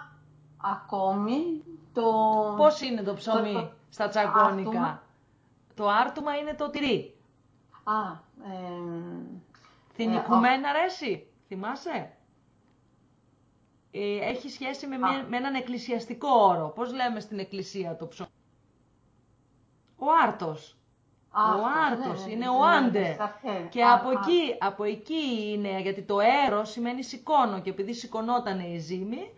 ακόμη το... Πώς είναι το ψωμί το- στα τσακώνικα; άρτουμα. Το άρτουμα είναι το τυρί. Α, εμ, Θηνικουμένα αρέσει, θυμάσαι; Ε, έχει σχέση με, μια- Α. με έναν εκκλησιαστικό όρο. Πώς λέμε στην εκκλησία το ψωμί. Ο άρτος. α, ο αυτός, ναι, άρτος, ναι, είναι ναι, ο ναι, άντε. στα χέρια. Και Α, από α, εκεί, από εκεί είναι, γιατί το έρο σημαίνει σηκώνω και επειδή σηκωνόταν η ζύμη,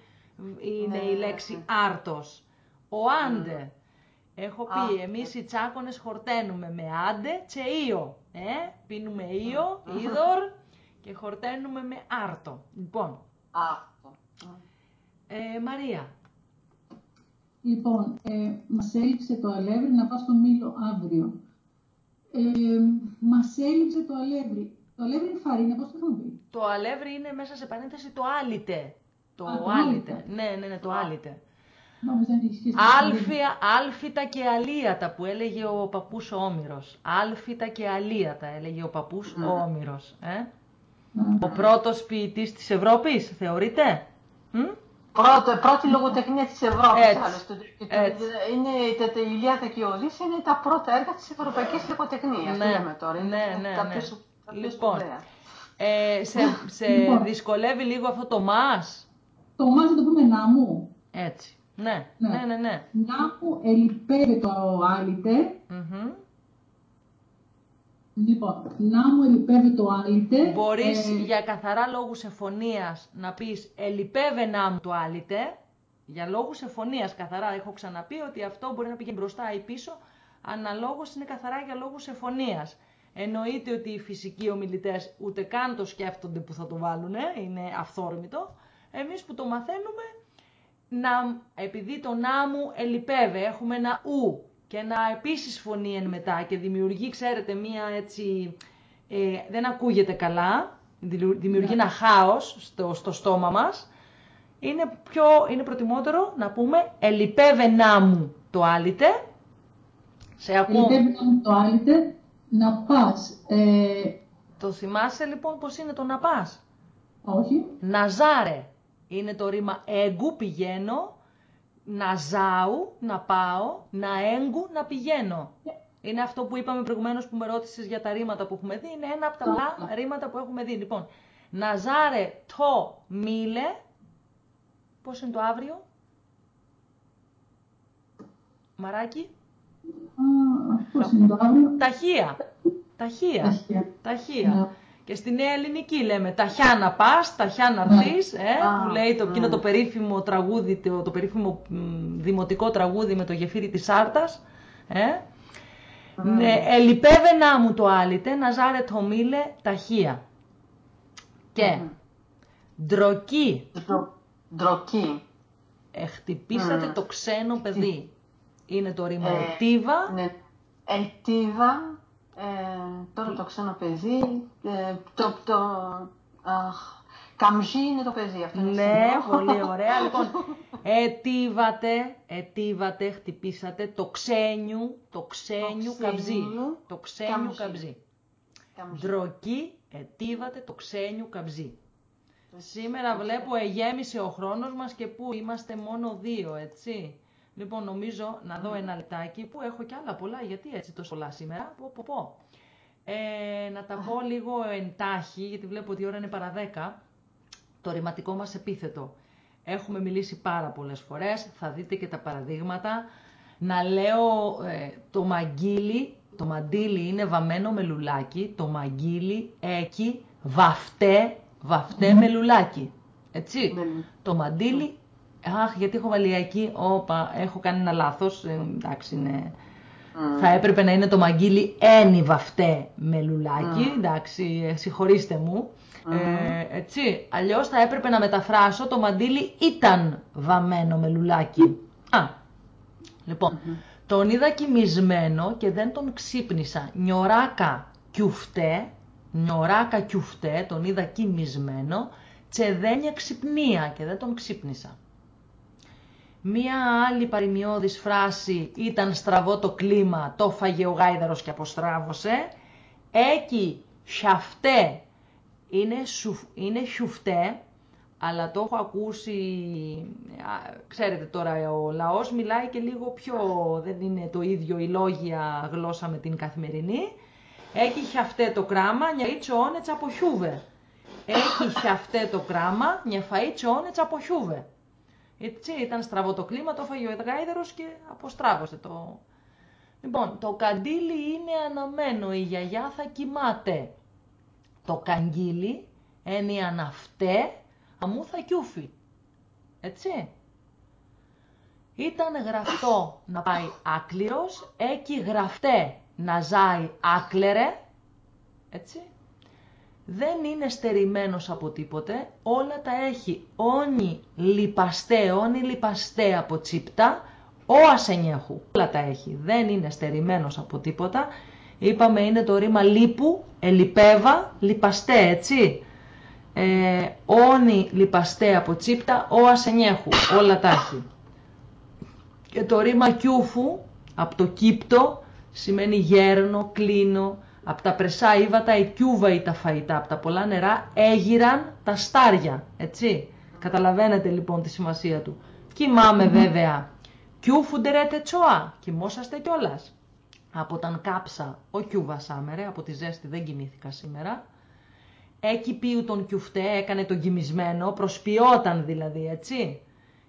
είναι Ναι, η ναι, λέξη ναι. άρτος. Ο άντε. Έχω πει, Άρτος. εμείς οι τσάκονες χορταίνουμε με άντε και ίο. Ε, πίνουμε ίο, Μμμ. είδωρ και χορταίνουμε με άρτο. Λοιπόν, Αυτό. ε, Μαρία, Λοιπόν, ε, μας έλειψε το αλεύρι να πάω στο μήλο αύριο. Ε, μας έλειψε το αλεύρι. Το αλεύρι είναι φαρίνα, πώς το έχουμε πει; το αλεύρι είναι μέσα σε παρένθεση το άλυτε. Το Α, το άλυτε. άλυτε. Ναι, ναι, ναι, το άλυτε. Νόμιζα να έχει σχέση με το αλεύρι. Άλφια, άλφητα και αλίατα που έλεγε ο παππούς ο Όμηρος. Άλφητα και αλίατα έλεγε ο παππούς ο Όμηρος. Ε; Α, Ο πρώτος ποιητής της Ευρώπης θεωρείται. Μ; Πρώτο, πρώτη λογοτεχνία της Ευρώπης, Έτσι, άλλωστε. Και το- έτσι. Είναι, τα, τα Ηλιάδα και η Οδύσσια είναι τα πρώτα έργα της ευρωπαϊκής λογοτεχνίας. Ναι, Τι λέμε τώρα. Είναι ναι, ναι, τα ναι. πιο, σπου- τα πιο Λοιπόν. σπουδαία. Ε, σε σε Λοιπόν. δυσκολεύει λίγο αυτό το μας. Το μας να το πούμε να μου. Έτσι. Ναι, Ναι. ναι, ναι. ναι. Να μου ελιπεύει το άλυτε. Μμμ. Λοιπόν, να μου ελιπεύει το άλυτε. Μπορείς Ε, για καθαρά λόγους εφωνίας να πεις ελιπεύενά μου το άλυτε. Για λόγους εφωνίας καθαρά έχω ξαναπεί ότι αυτό μπορεί να πηγαίνει μπροστά ή πίσω. Αναλόγως είναι καθαρά για λόγους εφωνίας. Εννοείται ότι οι φυσικοί ομιλητές ούτε καν το σκέφτονται που θα το βάλουν, είναι αυθόρμητο. Εμείς που το μαθαίνουμε, να, επειδή το να μου ελιπεύε, έχουμε ένα ου και ένα επίσης φωνή εν μετά και δημιουργεί, ξέρετε, μία έτσι, ε, δεν ακούγεται καλά, δηλου- δημιουργεί ένα χάος στο, στο στόμα μας. είναι, πιο, είναι προτιμότερο να πούμε ελιπέβαινά μου το άλυτε. Σε ακούω. Ελιπέβαινά μου το άλυτε, να πας. Ε... Το θυμάσαι λοιπόν πώς είναι το να πας; Όχι. Να ζάρε. Είναι το ρήμα έγκου πηγαίνω, να ζάου, να πάω, να έγκου, να πηγαίνω. Είναι αυτό που είπαμε προηγουμένως που με ρώτησες για τα ρήματα που έχουμε δει. Είναι ένα από τα απλά ρήματα που έχουμε δει. Λοιπόν, να ζάρε το μίλε. Πώς είναι το αύριο; Μαράκι; Πώς είναι το αύριο; Ταχεία. Ταχεία. Ταχεία. Ναι. Και στη Νέα Ελληνική λέμε ταχιά να πας, ταχιά να ναι. έρθεις, ε, που λέει το, εκείνο το περίφημο τραγούδι, το, το περίφημο δημοτικό τραγούδι με το γεφύρι της Άρτας. Ε. Ναι, ελιπέβαινά μου το άλυτε, να ζάρε το μίλε ταχεία. Και ντροκή. Ντροκή. Εχτυπήσατε το ξένο παιδί. Είναι το ρήμα ε, ετίβα. Ναι. Ετίβα. Ε, τώρα το ξένο παιδί. Ε, το, το, αχ, Καμζή είναι το παιδί αυτό. Ναι, πολύ ωραία. [LAUGHS] λοιπόν, ετίβατε, ετίβατε, χτυπήσατε το ξένιου, το ξένιου καμζή. Το ξένιου καμζή. Ντροκή, ετίβατε το ξένιου καμζή. Σήμερα βλέπω εγέμισε ο χρόνος μας και που είμαστε μόνο δύο, έτσι. Λοιπόν, νομίζω να δω ένα λεπτάκι που έχω κι άλλα πολλά, γιατί έτσι τόσο πολλά σήμερα. Πω, πω, πω. Ε, να τα πω λίγο εντάχει, γιατί βλέπω ότι η ώρα είναι παρά δέκα το ρηματικό μας επίθετο. Έχουμε μιλήσει πάρα πολλές φορές, θα δείτε και τα παραδείγματα. Να λέω ε, το μαγγίλι, το μαντίλι είναι βαμμένο με λουλάκι, το μαγγίλι έχει βαφτέ, βαφτέ με λουλάκι. Έτσι, ναι. το μαντίλι, αχ γιατί έχω βάλει εκεί, όπα, έχω κάνει ένα λάθος, ε, εντάξει είναι... Θα έπρεπε να είναι το μαγγίλι ένι βαφτέ με λουλάκι, εντάξει, ε, συγχωρήστε μου. Ε, έτσι. Αλλιώς θα έπρεπε να μεταφράσω το μαντίλι ήταν βαμμένο με λουλάκι. Α, λοιπον τον είδα κοιμισμένο και δεν τον ξύπνησα. Νιωράκα κιουφτέ, νιωράκα κιουφτέ, τον είδα κοιμισμένο, τσεδένια ξυπνία και δεν τον ξύπνησα. Μία άλλη παρημιώδης φράση ήταν στραβό το κλίμα, το φάγε ο γάιδαρος και αποστράβωσε. Έκι σαφτέ είναι, σουφ, είναι σουφτέ, αλλά το έχω ακούσει, ξέρετε τώρα, ο λαός μιλάει και λίγο πιο, δεν είναι το ίδιο η λόγια γλώσσα με την καθημερινή. Έχει χιαυτέ το κράμα, νιαΐτσο όνετς από χιούβε. Έχει χιαυτέ το κράμα, νιαφαΐτσο όνετς από χιούβε. Έτσι ήταν στραβό το κλίμα, το έφαγε ο Εδγάιδερος και αποστράβωσε το... Λοιπόν, το καντήλι είναι αναμένο, η γιαγιά θα κοιμάται το καγγίλι έννοια αναυτέ αμού θα κιούφι. Έτσι. Ήταν γραφτό να πάει άκληρος, έκει γραφτέ να ζάει άκλερε. Έτσι. Δεν είναι στερημένος από τίποτε, όλα τα έχει όνει λιπαστέ, όνει λιπαστέ από τσίπτα, ο ασενιέχου. Όλα τα έχει, δεν είναι στερημένος από τίποτα, Είπαμε είναι το ρήμα λίπου, ελιπέβα, λιπαστέ, έτσι. Ε, όνει λιπαστέ από τσίπτα, ο ασενιέχου, όλα τα έχει. Και το ρήμα κιούφου, από το κύπτο, σημαίνει γέρνο, κλίνο. Από τα πρεσά ύβατα, η κιούβα ή τα φαϊτά, από τα πολλά νερά έγιραν τα στάρια, έτσι. Καταλαβαίνετε λοιπόν τη σημασία του. Κοιμάμε βέβαια. Κιούφουντερέτε τσοά, κοιμόσαστε κιόλας από τον κάψα ο κιούβα σάμερε, από τη ζέστη δεν κοιμήθηκα σήμερα. Έκει πίου τον κιουφτέ, έκανε τον κοιμισμένο, προσποιόταν δηλαδή, έτσι.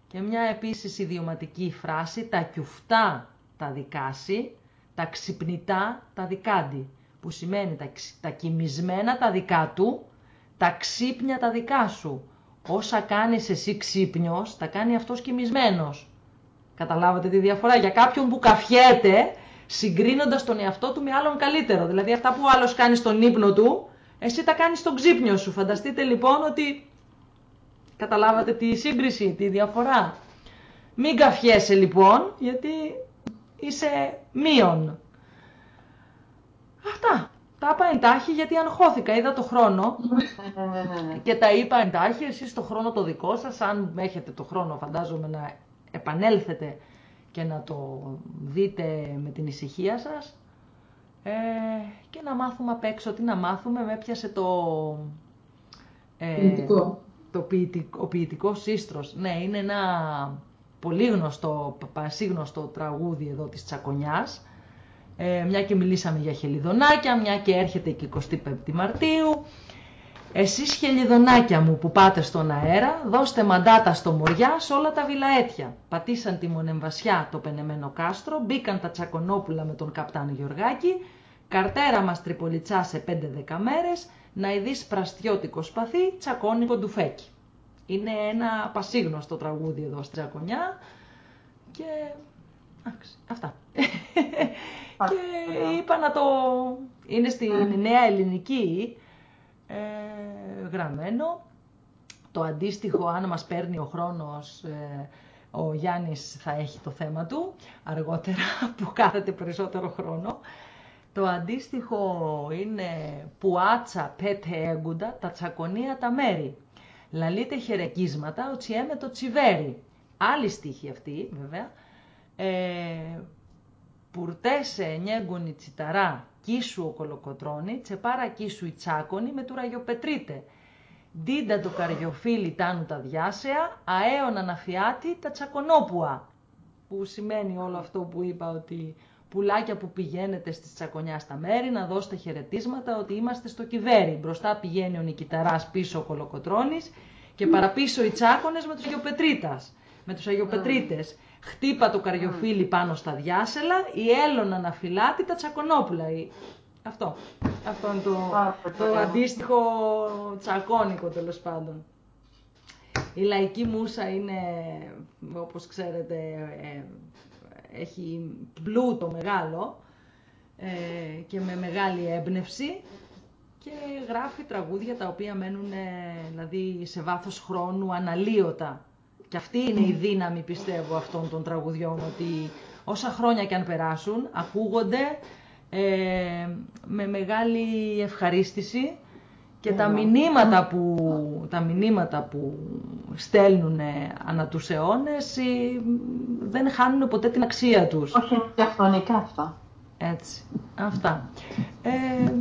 Και μια επίσης ιδιωματική φράση, τα κιουφτά τα δικάσι, τα ξυπνητά τα δικάντι, που σημαίνει τα, τα κοιμισμένα τα δικά του, τα ξύπνια τα δικά σου. Όσα κάνεις εσύ ξύπνιος, τα κάνει αυτός κοιμισμένος. Καταλάβατε τη διαφορά; Για κάποιον που καφιέται, συγκρίνοντας τον εαυτό του με άλλον καλύτερο. Δηλαδή αυτά που ο άλλος κάνει στον ύπνο του, εσύ τα κάνεις στον ξύπνιο σου. Φανταστείτε λοιπόν ότι καταλάβατε τη σύγκριση, τη διαφορά. Μην καφιέσαι λοιπόν, γιατί είσαι μείον. Αυτά. τα είπα εντάχει γιατί αγχώθηκα, είδα το χρόνο Ναι, ναι, ναι, ναι. και τα είπα εντάχει, εσείς το χρόνο το δικό σας, αν έχετε το χρόνο φαντάζομαι να επανέλθετε και να το δείτε με την ησυχία σας ε, και να μάθουμε απ' έξω, τι να μάθουμε, με έπιασε το... ε, Ποιητικό. το ποιητικό, ο ποιητικός σύστρος. Ναι, είναι ένα πολύ γνωστό, πασίγνωστο τραγούδι εδώ της Τσακονιάς. Ε, μια και μιλήσαμε για χελιδονάκια, μια και έρχεται και η 25η Μαρτίου. Εσείς χελιδονάκια μου που πάτε στον αέρα, δώστε μαντάτα στο μοριά σε όλα τα βιλαέτια. Πατήσαν τη μονεμβασιά το πενεμένο κάστρο, μπήκαν τα τσακονόπουλα με τον καπτάν Γιωργάκη, καρτέρα μας τριπολιτσά σε 5-10 μέρες, να ειδείς πραστιώτικος σπαθί, τσακώνικο ντουφέκι. Είναι ένα πασίγνωστο τραγούδι εδώ στη Τσακονιά και... εντάξει, αυτά. [LAUGHS] και Ωραία. είπα να το... Είναι στη νέα ελληνική ε, γραμμένο. Το αντίστοιχο, αν μας παίρνει ο χρόνος, ε, ο Γιάννης θα έχει το θέμα του αργότερα, [LAUGHS] που κάθεται περισσότερο χρόνο. Το αντίστοιχο είναι πουάτσα πέτε έγκουντα, τα τσακονία τα μέρη. Λαλείτε χερεκίσματα, ο τσιέμε το τσιβέρι. Άλλη στίχη αυτή, βέβαια. Ε, Πουρτέσε νιέγκονι τσιταρά, κίσου ο κολοκοτρώνη, τσεπάρα κίσου η τσάκονη με του ραγιοπετρίτε. Ντίντα το καριοφίλι τάνου τα διάσεα, αέων αναφιάτη τα τσακονόπουα. Που σημαίνει όλο αυτό που είπα ότι πουλάκια που πηγαίνετε στη τσακονιά στα μέρη να δώσετε χαιρετίσματα ότι είμαστε στο κυβέρι. Μπροστά πηγαίνει ο Νικηταράς, πίσω ο Κολοκοτρώνης και παραπίσω οι τσάκονες με τους Αγιοπετρίτας. Με τους Αγιοπετρίτες. Χτύπα το καριοφίλι πάνω στα διάσελα, η Έλλονα να φυλάτη τα τσακονόπουλα. Η- Αυτό. Αυτό είναι το, Πάρα πολύ το ωραίο. αντίστοιχο τσακώνικο τέλος πάντων. Η λαϊκή μουσα είναι, όπως ξέρετε, ε, έχει πλούτο μεγάλο ε, και με μεγάλη έμπνευση και γράφει τραγούδια τα οποία μένουν ε, δηλαδή σε βάθος χρόνου αναλύωτα. Και αυτή είναι η δύναμη πιστεύω αυτών των τραγουδιών ότι όσα χρόνια και αν περάσουν ακούγονται ε, με μεγάλη ευχαρίστηση και τα μηνύματα που, τα μηνύματα που στέλνουν ανά τους αιώνες ε, δεν χάνουν ποτέ την αξία τους. Όχι, είναι διαχρονικά αυτά. Έτσι. Αυτά. Ε,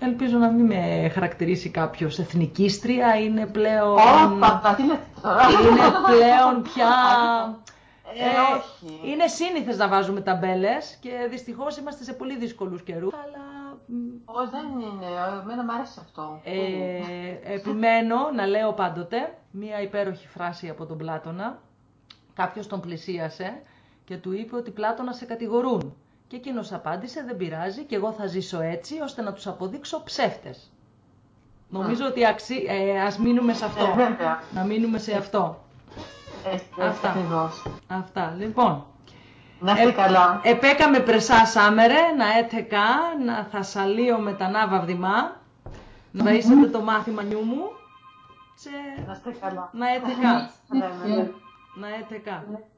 ελπίζω να μην με χαρακτηρίσει κάποιος εθνικίστρια. Είναι πλέον... Όπα, τι λέτε τώρα. είναι πλέον πια... Ε, όχι. είναι σύνηθες να βάζουμε ταμπέλες και δυστυχώς είμαστε σε πολύ δύσκολους καιρούς. Αλλά μ, Όχι, δεν είναι. Εμένα μου άρεσε αυτό. ε, επιμένω να λέω πάντοτε μία υπέροχη φράση από τον Πλάτωνα. Κάποιος τον πλησίασε και του είπε ότι Πλάτωνα σε κατηγορούν. Και εκείνος απάντησε δεν πειράζει και εγώ θα ζήσω έτσι ώστε να τους αποδείξω ψεύτες. Νομίζω ότι αξί... ε, ας μείνουμε σε αυτό. Ε, βέβαια. να μείνουμε σε αυτό. Έτσι, Αυτά. έτσι ακριβώς. Αυτά. Λοιπόν, Να είστε καλά. επέκαμε πρεσά σάμερε, να έτεκα, να θα σαλείω με τα νάβα βδημά, να είσαστε το μάθημα νιού μου, και Να είστε καλά. να έτεκα, Ναι, ναι, ναι. να έτεκα.